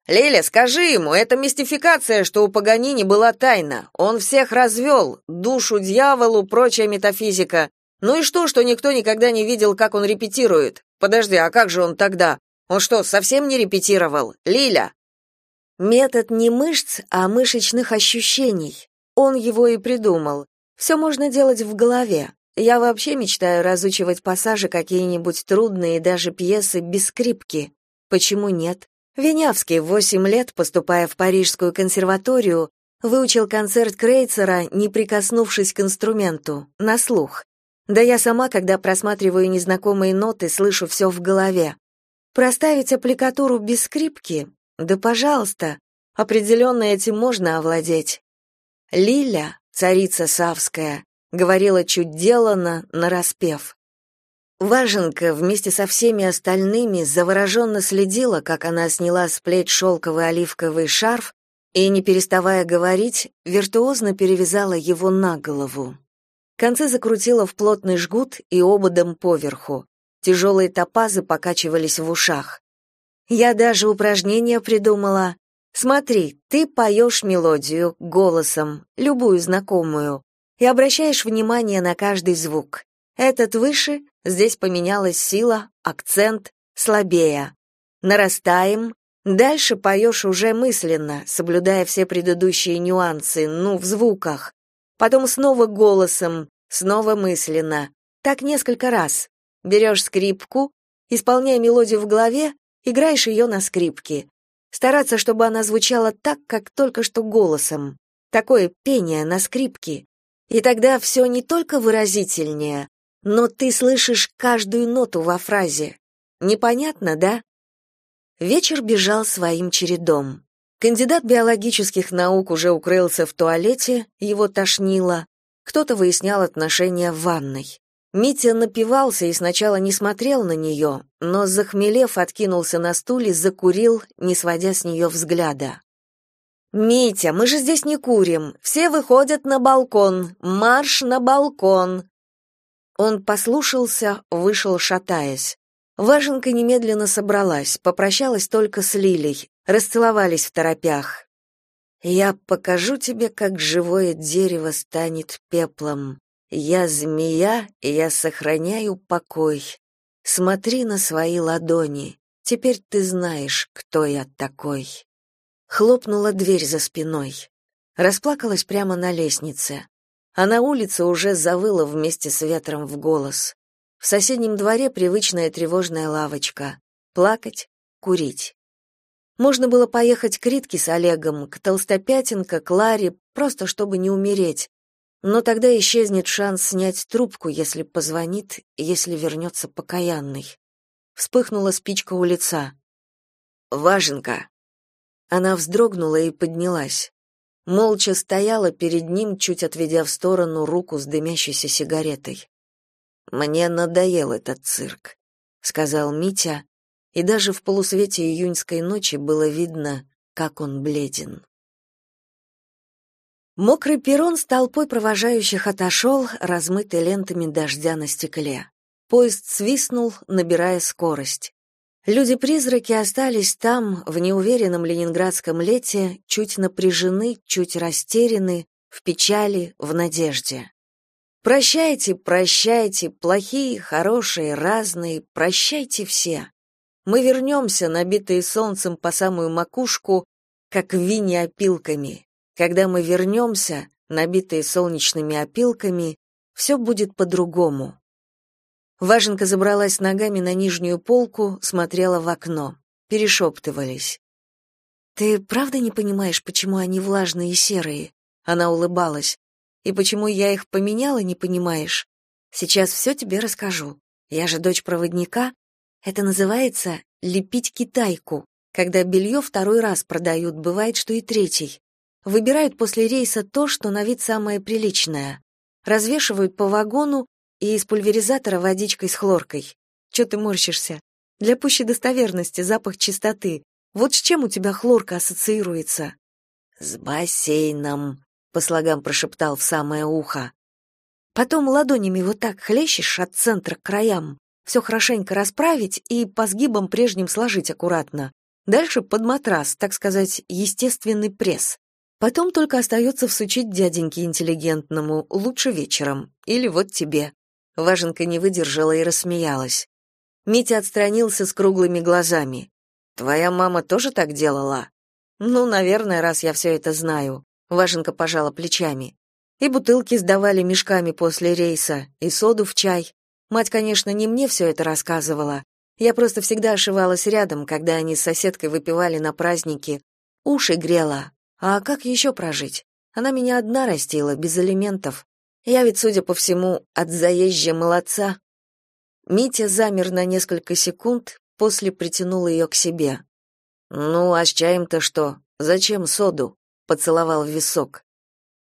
«Лиля, скажи ему, это мистификация, что у Паганини была тайна. Он всех развел, душу дьяволу, прочая метафизика. Ну и что, что никто никогда не видел, как он репетирует? Подожди, а как же он тогда? Он что, совсем не репетировал? Лиля!» Метод не мышц, а мышечных ощущений. Он его и придумал. Все можно делать в голове. Я вообще мечтаю разучивать пассажи какие-нибудь трудные, даже пьесы без скрипки. Почему нет? Винявский в 8 лет, поступая в Парижскую консерваторию, выучил концерт Крейцера, не прикоснувшись к инструменту, на слух. Да я сама, когда просматриваю незнакомые ноты, слышу все в голове. Проставить аппликатуру без скрипки? Да пожалуйста. Определенно этим можно овладеть. Лиля, царица Савская, говорила чуть делано, нараспев. Важенка вместе со всеми остальными завороженно следила, как она сняла с плеч шелковый оливковый шарф и, не переставая говорить, виртуозно перевязала его на голову. Концы закрутила в плотный жгут и ободом поверху. Тяжелые топазы покачивались в ушах. Я даже упражнение придумала. Смотри, ты поешь мелодию голосом, любую знакомую, и обращаешь внимание на каждый звук. Этот выше, здесь поменялась сила, акцент, слабее. Нарастаем, дальше поешь уже мысленно, соблюдая все предыдущие нюансы, ну, в звуках. Потом снова голосом, снова мысленно. Так несколько раз. Берешь скрипку, исполняя мелодию в голове, играешь ее на скрипке. Стараться, чтобы она звучала так, как только что голосом. Такое пение на скрипке. И тогда все не только выразительнее, но ты слышишь каждую ноту во фразе. Непонятно, да? Вечер бежал своим чередом. Кандидат биологических наук уже укрылся в туалете, его тошнило. Кто-то выяснял отношения в ванной. Митя напивался и сначала не смотрел на нее, но, захмелев, откинулся на стуле, закурил, не сводя с нее взгляда. «Митя, мы же здесь не курим. Все выходят на балкон. Марш на балкон!» Он послушался, вышел, шатаясь. Важенка немедленно собралась, попрощалась только с Лилей, расцеловались в торопях. «Я покажу тебе, как живое дерево станет пеплом. Я змея, и я сохраняю покой. Смотри на свои ладони, теперь ты знаешь, кто я такой». Хлопнула дверь за спиной. Расплакалась прямо на лестнице а на улице уже завыла вместе с ветром в голос. В соседнем дворе привычная тревожная лавочка. Плакать, курить. Можно было поехать к Ритке с Олегом, к Толстопятенко, к Ларе, просто чтобы не умереть. Но тогда исчезнет шанс снять трубку, если позвонит, если вернется покаянный. Вспыхнула спичка у лица. «Важенка!» Она вздрогнула и поднялась молча стояла перед ним, чуть отведя в сторону руку с дымящейся сигаретой. «Мне надоел этот цирк», — сказал Митя, и даже в полусвете июньской ночи было видно, как он бледен. Мокрый перрон с толпой провожающих отошел, размытый лентами дождя на стекле. Поезд свистнул, набирая скорость. Люди-призраки остались там, в неуверенном ленинградском лете, чуть напряжены, чуть растеряны, в печали, в надежде. Прощайте, прощайте, плохие, хорошие, разные, прощайте все. Мы вернемся, набитые солнцем по самую макушку, как вини опилками. Когда мы вернемся, набитые солнечными опилками, все будет по-другому. Важенка забралась ногами на нижнюю полку, смотрела в окно. Перешептывались. «Ты правда не понимаешь, почему они влажные и серые?» Она улыбалась. И почему я их поменяла, не понимаешь? Сейчас все тебе расскажу. Я же дочь проводника. Это называется лепить китайку. Когда белье второй раз продают, бывает, что и третий. Выбирают после рейса то, что на вид самое приличное. Развешивают по вагону и из пульверизатора водичкой с хлоркой. Че ты морщишься? Для пущей достоверности запах чистоты. Вот с чем у тебя хлорка ассоциируется? С бассейном, по слогам прошептал в самое ухо. Потом ладонями вот так хлещешь от центра к краям, все хорошенько расправить и по сгибам прежним сложить аккуратно. Дальше под матрас, так сказать, естественный пресс. Потом только остается всучить дяденьке интеллигентному, лучше вечером, или вот тебе. Важенка не выдержала и рассмеялась. Митя отстранился с круглыми глазами. «Твоя мама тоже так делала?» «Ну, наверное, раз я все это знаю». Важенка пожала плечами. И бутылки сдавали мешками после рейса, и соду в чай. Мать, конечно, не мне все это рассказывала. Я просто всегда ошивалась рядом, когда они с соседкой выпивали на праздники. Уши грела. А как еще прожить? Она меня одна растила, без элементов. Я ведь, судя по всему, от заезжя молодца. Митя замер на несколько секунд, после притянул ее к себе. «Ну, а с чаем-то что? Зачем соду?» — поцеловал в висок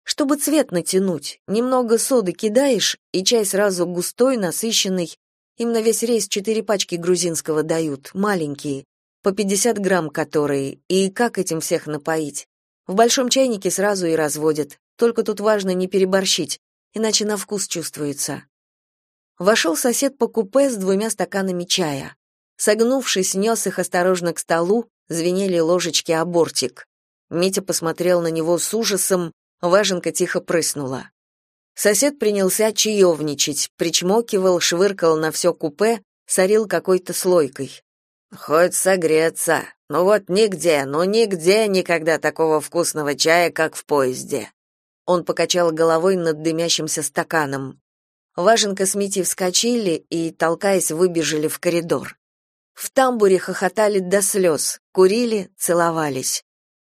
чтобы цвет натянуть. Немного соды кидаешь, и чай сразу густой, насыщенный. Им на весь рейс четыре пачки грузинского дают, маленькие, по 50 грамм которые, и как этим всех напоить? В большом чайнике сразу и разводят, только тут важно не переборщить, иначе на вкус чувствуется. Вошел сосед по купе с двумя стаканами чая. Согнувшись, нес их осторожно к столу, звенели ложечки о бортик. Митя посмотрел на него с ужасом, Важенка тихо прыснула. Сосед принялся чаевничать, причмокивал, швыркал на все купе, сорил какой-то слойкой. «Хоть согреться. Ну вот нигде, ну нигде никогда такого вкусного чая, как в поезде». Он покачал головой над дымящимся стаканом. Важенка с Митей вскочили и, толкаясь, выбежали в коридор. В тамбуре хохотали до слез, курили, целовались.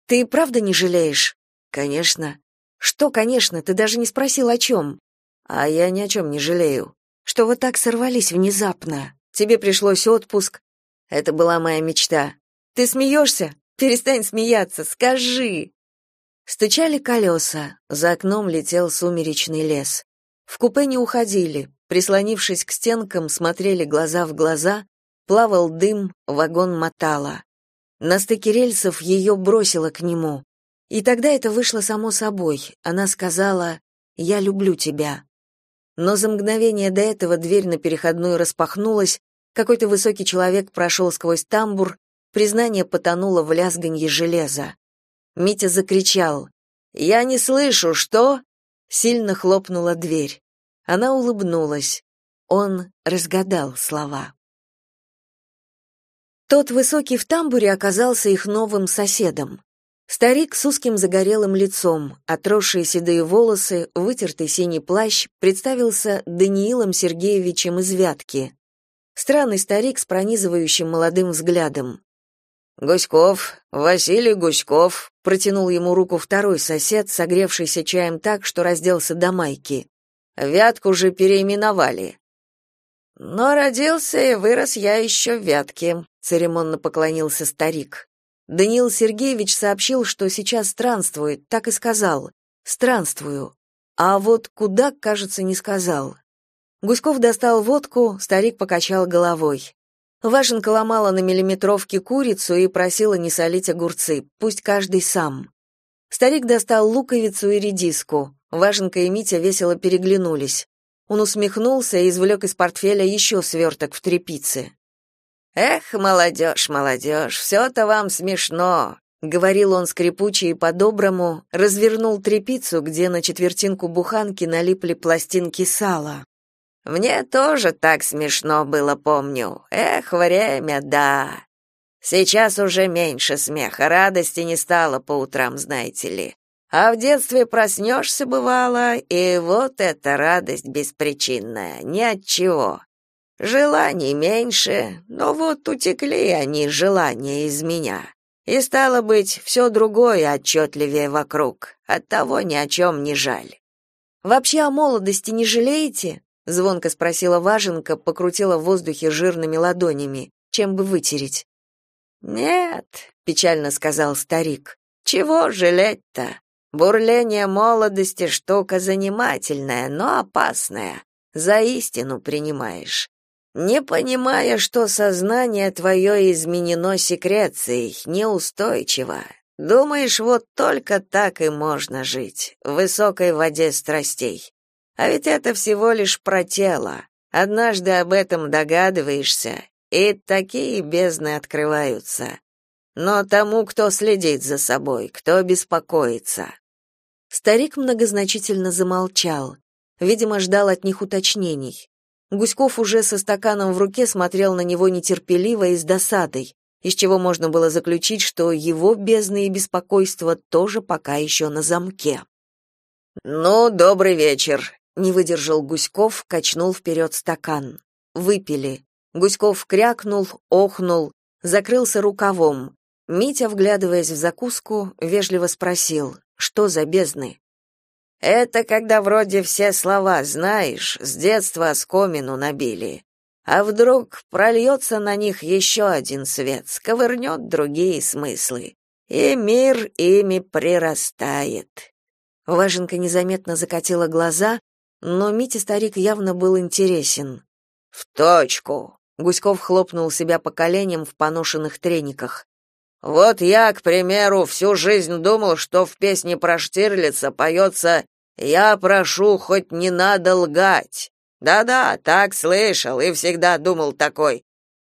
«Ты правда не жалеешь?» «Конечно. Что, конечно, ты даже не спросил о чем. А я ни о чем не жалею. Что вот так сорвались внезапно. Тебе пришлось отпуск. Это была моя мечта. Ты смеешься? Перестань смеяться, скажи. Стучали колеса, за окном летел сумеречный лес. В купе не уходили, прислонившись к стенкам, смотрели глаза в глаза, плавал дым, вагон мотало. На стыке рельсов ее бросило к нему. И тогда это вышло само собой. Она сказала «Я люблю тебя». Но за мгновение до этого дверь на переходную распахнулась, какой-то высокий человек прошел сквозь тамбур, признание потонуло в лязганье железа. Митя закричал «Я не слышу, что?» Сильно хлопнула дверь. Она улыбнулась. Он разгадал слова. Тот высокий в тамбуре оказался их новым соседом. Старик с узким загорелым лицом, отросшие седые волосы, вытертый синий плащ, представился Даниилом Сергеевичем из Вятки. Странный старик с пронизывающим молодым взглядом. «Гуськов, Василий Гуськов», — протянул ему руку второй сосед, согревшийся чаем так, что разделся до майки. «Вятку же переименовали». «Но родился и вырос я еще в Вятке», — церемонно поклонился старик. Даниил Сергеевич сообщил, что сейчас странствует, так и сказал. Странствую. А вот куда, кажется, не сказал. Гуськов достал водку, старик покачал головой. Вашенка ломала на миллиметровке курицу и просила не солить огурцы, пусть каждый сам. Старик достал луковицу и редиску. Важенка и Митя весело переглянулись. Он усмехнулся и извлек из портфеля еще сверток в тряпице. Эх, молодежь, молодежь, все-то вам смешно, говорил он скрипуче и по-доброму, развернул трепицу, где на четвертинку буханки налипли пластинки сала. Мне тоже так смешно было, помню. Эх, время, да. Сейчас уже меньше смеха, радости не стало по утрам, знаете ли. А в детстве проснешься, бывало, и вот эта радость беспричинная, ни от чего. Желаний меньше, но вот утекли они, желания, из меня. И стало быть, все другое отчетливее вокруг, оттого ни о чем не жаль. Вообще о молодости не жалеете? Звонко спросила Важенка, покрутила в воздухе жирными ладонями, чем бы вытереть. Нет, печально сказал старик. Чего жалеть-то? Бурление молодости штука занимательная, но опасная. За истину принимаешь. Не понимая, что сознание твое изменено секрецией, неустойчиво. Думаешь, вот только так и можно жить, в высокой воде страстей. А ведь это всего лишь про тело. Однажды об этом догадываешься, и такие бездны открываются. Но тому, кто следит за собой, кто беспокоится. Старик многозначительно замолчал, видимо, ждал от них уточнений. Гуськов уже со стаканом в руке смотрел на него нетерпеливо и с досадой, из чего можно было заключить, что его бездны и беспокойство тоже пока еще на замке. «Ну, добрый вечер», не выдержал Гуськов, качнул вперед стакан. Выпили. Гуськов крякнул, охнул, закрылся рукавом. Митя, вглядываясь в закуску, вежливо спросил, что за бездны. Это когда вроде все слова знаешь, с детства оскомину набили. А вдруг прольется на них еще один свет, сковырнет другие смыслы. И мир ими прирастает. Важенка незаметно закатила глаза, но Мите старик явно был интересен. В точку. Гуськов хлопнул себя по коленям в поношенных трениках. Вот я, к примеру, всю жизнь думал, что в песне про Штирлица поется «Я прошу, хоть не надо лгать». Да-да, так слышал и всегда думал такой.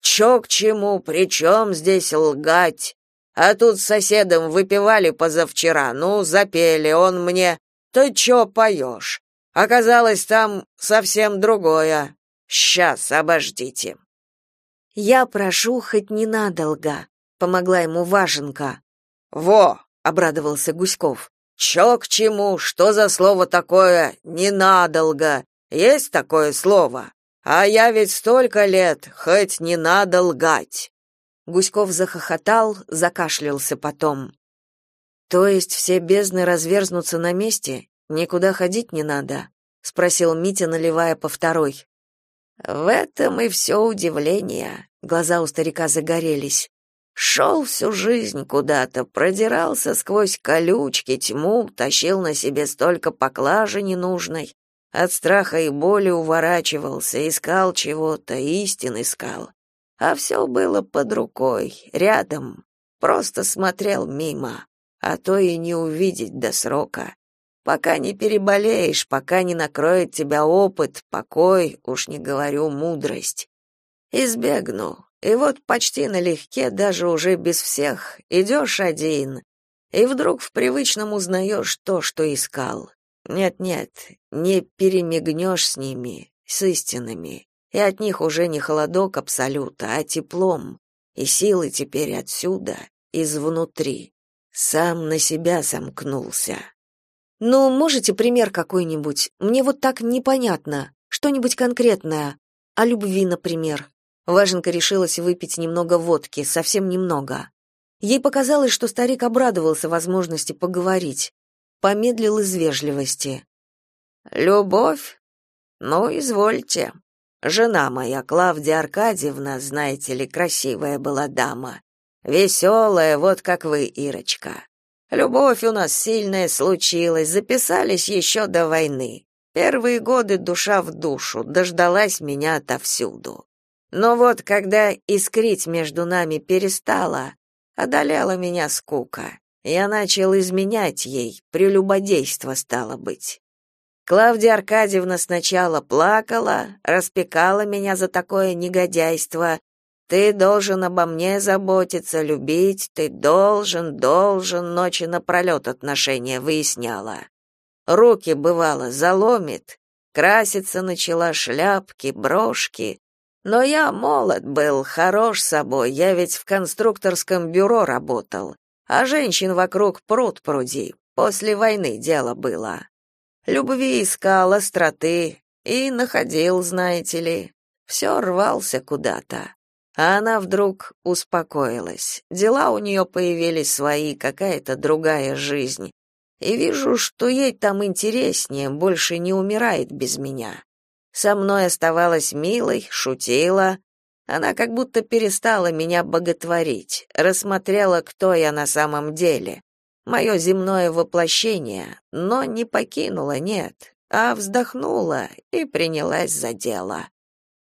Чё к чему, при чем здесь лгать? А тут с соседом выпивали позавчера, ну, запели, он мне, «Ты чё поешь?» Оказалось, там совсем другое. Сейчас, обождите. Я прошу, хоть не надолго, помогла ему Важенка. Во, обрадовался Гуськов. Чё к чему? Что за слово такое ненадолго? Есть такое слово? А я ведь столько лет, хоть не надо лгать. Гуськов захохотал, закашлялся потом. То есть все бездны разверзнутся на месте? Никуда ходить не надо, спросил Митя, наливая по второй. В этом и все удивление. Глаза у старика загорелись. Шел всю жизнь куда-то, продирался сквозь колючки, тьму, тащил на себе столько поклажи ненужной, от страха и боли уворачивался, искал чего-то, истин искал. А все было под рукой, рядом, просто смотрел мимо, а то и не увидеть до срока. Пока не переболеешь, пока не накроет тебя опыт, покой, уж не говорю мудрость. Избегну. И вот почти налегке, даже уже без всех, идешь один, и вдруг в привычном узнаешь то, что искал. Нет-нет, не перемигнешь с ними, с истинными, и от них уже не холодок абсолюта, а теплом, и силы теперь отсюда, изнутри. Сам на себя замкнулся. Ну, можете пример какой-нибудь? Мне вот так непонятно. Что-нибудь конкретное. О любви, например. Важенка решилась выпить немного водки, совсем немного. Ей показалось, что старик обрадовался возможности поговорить. Помедлил из вежливости. «Любовь? Ну, извольте. Жена моя, Клавдия Аркадьевна, знаете ли, красивая была дама. Веселая, вот как вы, Ирочка. Любовь у нас сильная случилась, записались еще до войны. Первые годы душа в душу, дождалась меня отовсюду. Но вот когда искрить между нами перестала, одолела меня скука. Я начал изменять ей, прелюбодейство стало быть. Клавдия Аркадьевна сначала плакала, распекала меня за такое негодяйство, ты должен обо мне заботиться, любить, ты должен, должен, ночи напролет отношения выясняла. Руки, бывало, заломит, краситься начала шляпки, брошки. Но я молод был, хорош собой, я ведь в конструкторском бюро работал, а женщин вокруг пруд пруди, после войны дело было. Любви искал, остроты, и находил, знаете ли, все рвался куда-то. А она вдруг успокоилась. Дела у нее появились свои, какая-то другая жизнь. и вижу, что ей там интереснее, больше не умирает без меня. Со мной оставалась милой, шутила. Она как будто перестала меня боготворить, рассмотрела, кто я на самом деле. Мое земное воплощение, но не покинула, нет, а вздохнула и принялась за дело.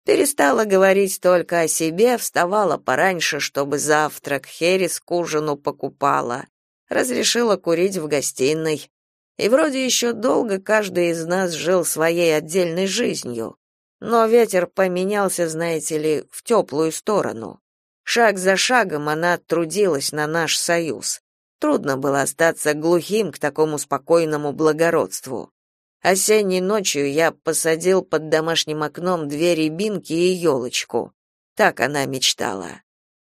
Перестала говорить только о себе, вставала пораньше, чтобы завтрак, херес к ужину покупала, разрешила курить в гостиной. И вроде еще долго каждый из нас жил своей отдельной жизнью. Но ветер поменялся, знаете ли, в теплую сторону. Шаг за шагом она трудилась на наш союз. Трудно было остаться глухим к такому спокойному благородству. Осенней ночью я посадил под домашним окном две рябинки и елочку. Так она мечтала.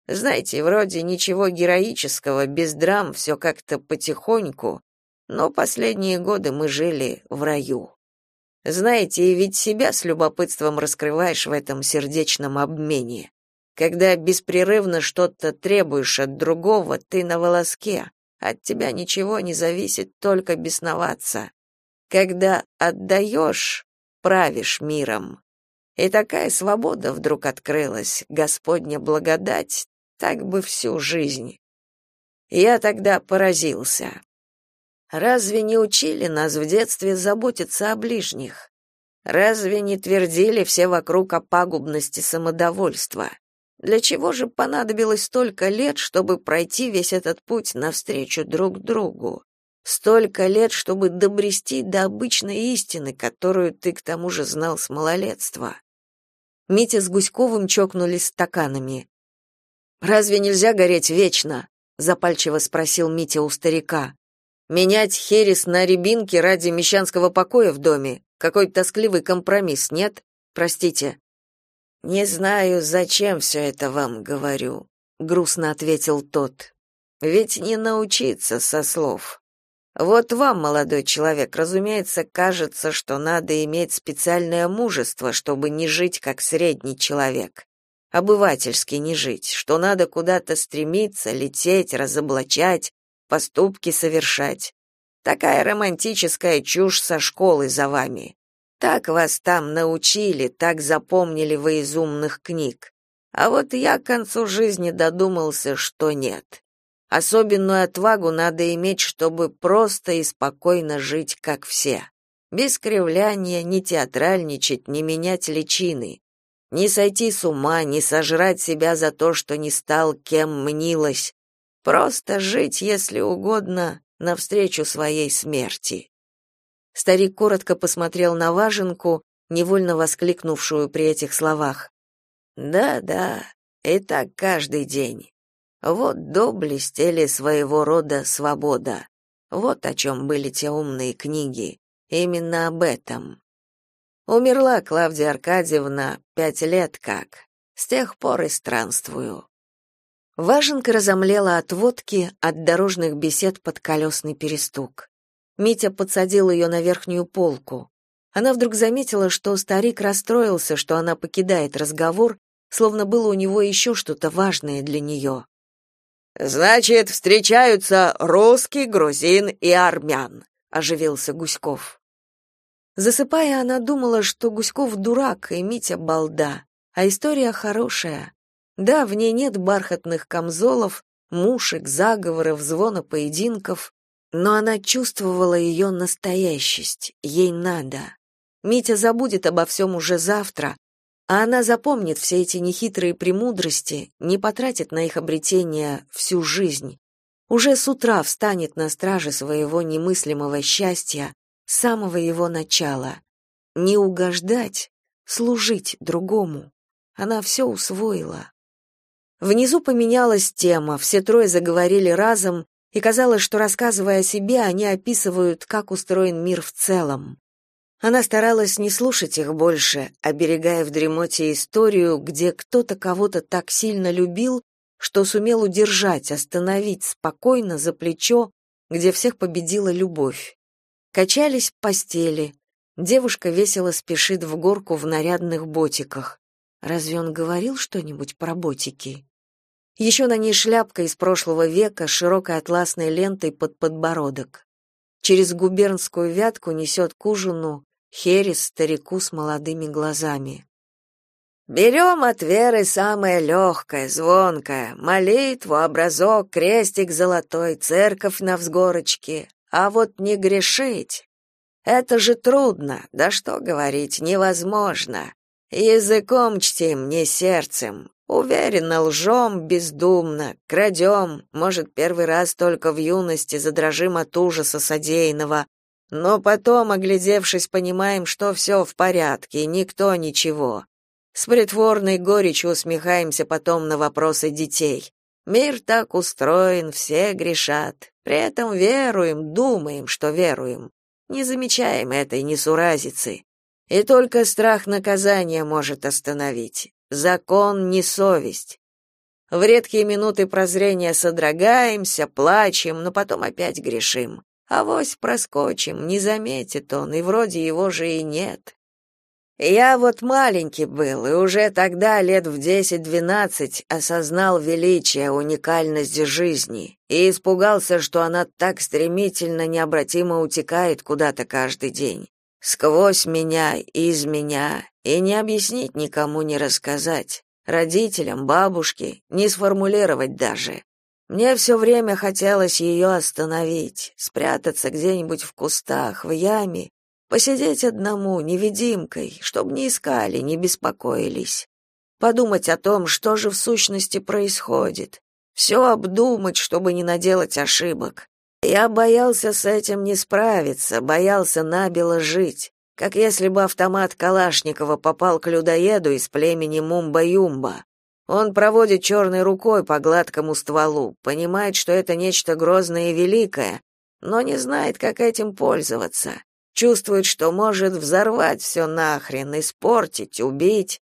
Знаете, вроде ничего героического, без драм, все как-то потихоньку, но последние годы мы жили в раю. Знаете, и ведь себя с любопытством раскрываешь в этом сердечном обмене. Когда беспрерывно что-то требуешь от другого, ты на волоске, от тебя ничего не зависит, только бесноваться. Когда отдаешь, правишь миром. И такая свобода вдруг открылась, Господня благодать, так бы всю жизнь. Я тогда поразился. Разве не учили нас в детстве заботиться о ближних? Разве не твердили все вокруг о пагубности самодовольства? Для чего же понадобилось столько лет, чтобы пройти весь этот путь навстречу друг другу? Столько лет, чтобы добрести до обычной истины, которую ты к тому же знал с малолетства. Митя с Гуськовым чокнулись стаканами. Разве нельзя гореть вечно? запальчиво спросил Митя у старика. Менять херес на рябинки ради мещанского покоя в доме? Какой тоскливый компромисс, нет? Простите. Не знаю, зачем все это вам говорю, грустно ответил тот. Ведь не научиться со слов. Вот вам, молодой человек, разумеется, кажется, что надо иметь специальное мужество, чтобы не жить как средний человек обывательски не жить, что надо куда-то стремиться, лететь, разоблачать, поступки совершать. Такая романтическая чушь со школы за вами. Так вас там научили, так запомнили вы из умных книг. А вот я к концу жизни додумался, что нет. Особенную отвагу надо иметь, чтобы просто и спокойно жить, как все. Без кривляния, не театральничать, не менять личины. Не сойти с ума, не сожрать себя за то, что не стал кем мнилось. Просто жить, если угодно, навстречу своей смерти. Старик коротко посмотрел на Важенку, невольно воскликнувшую при этих словах. Да-да, и так каждый день. Вот доблесть или своего рода свобода. Вот о чем были те умные книги. Именно об этом. Умерла Клавдия Аркадьевна пять лет как. С тех пор и странствую. Важенка разомлела от водки, от дорожных бесед под колесный перестук. Митя подсадил ее на верхнюю полку. Она вдруг заметила, что старик расстроился, что она покидает разговор, словно было у него еще что-то важное для нее. «Значит, встречаются русский, грузин и армян», — оживился Гуськов. Засыпая, она думала, что Гуськов дурак и Митя балда, а история хорошая. Да, в ней нет бархатных камзолов, мушек, заговоров, звона поединков, но она чувствовала ее настоящесть, ей надо. Митя забудет обо всем уже завтра, а она запомнит все эти нехитрые премудрости, не потратит на их обретение всю жизнь. Уже с утра встанет на страже своего немыслимого счастья, самого его начала. Не угождать, служить другому. Она все усвоила. Внизу поменялась тема, все трое заговорили разом, и казалось, что, рассказывая о себе, они описывают, как устроен мир в целом. Она старалась не слушать их больше, оберегая в дремоте историю, где кто-то кого-то так сильно любил, что сумел удержать, остановить спокойно за плечо, где всех победила любовь. Качались постели. Девушка весело спешит в горку в нарядных ботиках. Разве он говорил что-нибудь про ботики? Еще на ней шляпка из прошлого века с широкой атласной лентой под подбородок. через губернскую вятку несет к ужину херес старику с молодыми глазами. Берем от веры самое легкое, звонкое, молитву, образок, крестик золотой, церковь на взгорочке. А вот не грешить — это же трудно, да что говорить, невозможно. Языком чтим, не сердцем. Уверенно лжем бездумно, крадем, может, первый раз только в юности задрожим от ужаса содеянного, но потом, оглядевшись, понимаем, что все в порядке, никто ничего. С притворной горечью усмехаемся потом на вопросы детей. Мир так устроен, все грешат. При этом веруем, думаем, что веруем. Не замечаем этой несуразицы. И только страх наказания может остановить. Закон не совесть. В редкие минуты прозрения содрогаемся, плачем, но потом опять грешим. Авось проскочим, не заметит он, и вроде его же и нет. Я вот маленький был, и уже тогда, лет в десять-двенадцать, осознал величие, уникальность жизни и испугался, что она так стремительно, необратимо утекает куда-то каждый день. Сквозь меня, из меня, и не объяснить никому, не рассказать. Родителям, бабушке, не сформулировать даже. Мне все время хотелось ее остановить, спрятаться где-нибудь в кустах, в яме Посидеть одному, невидимкой, чтобы не искали, не беспокоились. Подумать о том, что же в сущности происходит. Все обдумать, чтобы не наделать ошибок. Я боялся с этим не справиться, боялся набело жить, как если бы автомат Калашникова попал к людоеду из племени Мумба-Юмба. Он проводит черной рукой по гладкому стволу, понимает, что это нечто грозное и великое, но не знает, как этим пользоваться. Чувствует, что может взорвать все нахрен, испортить, убить.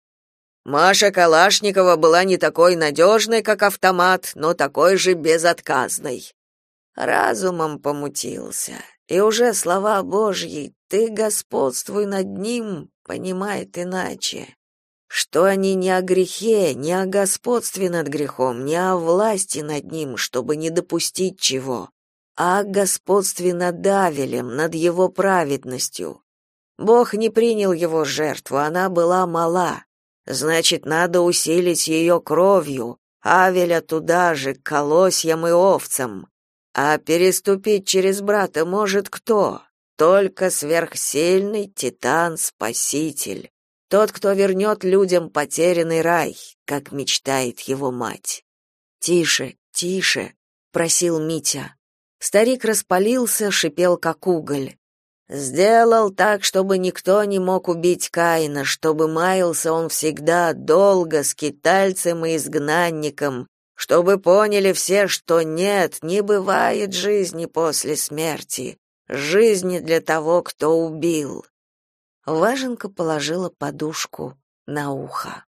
Маша Калашникова была не такой надежной, как автомат, но такой же безотказной. Разумом помутился, и уже слова Божьи «ты господствуй над ним» понимает иначе. Что они не о грехе, не о господстве над грехом, не о власти над ним, чтобы не допустить чего, а о господстве над Авелем, над его праведностью. Бог не принял его жертву, она была мала. Значит, надо усилить ее кровью, Авеля туда же, колосьям и овцам. А переступить через брата может кто? Только сверхсильный титан-спаситель. Тот, кто вернет людям потерянный рай, как мечтает его мать. «Тише, тише», — просил Митя. Старик распалился, шипел как уголь. Сделал так, чтобы никто не мог убить Каина, чтобы маялся он всегда долго с китальцем и изгнанником, чтобы поняли все, что нет, не бывает жизни после смерти, жизни для того, кто убил. Важенка положила подушку на ухо.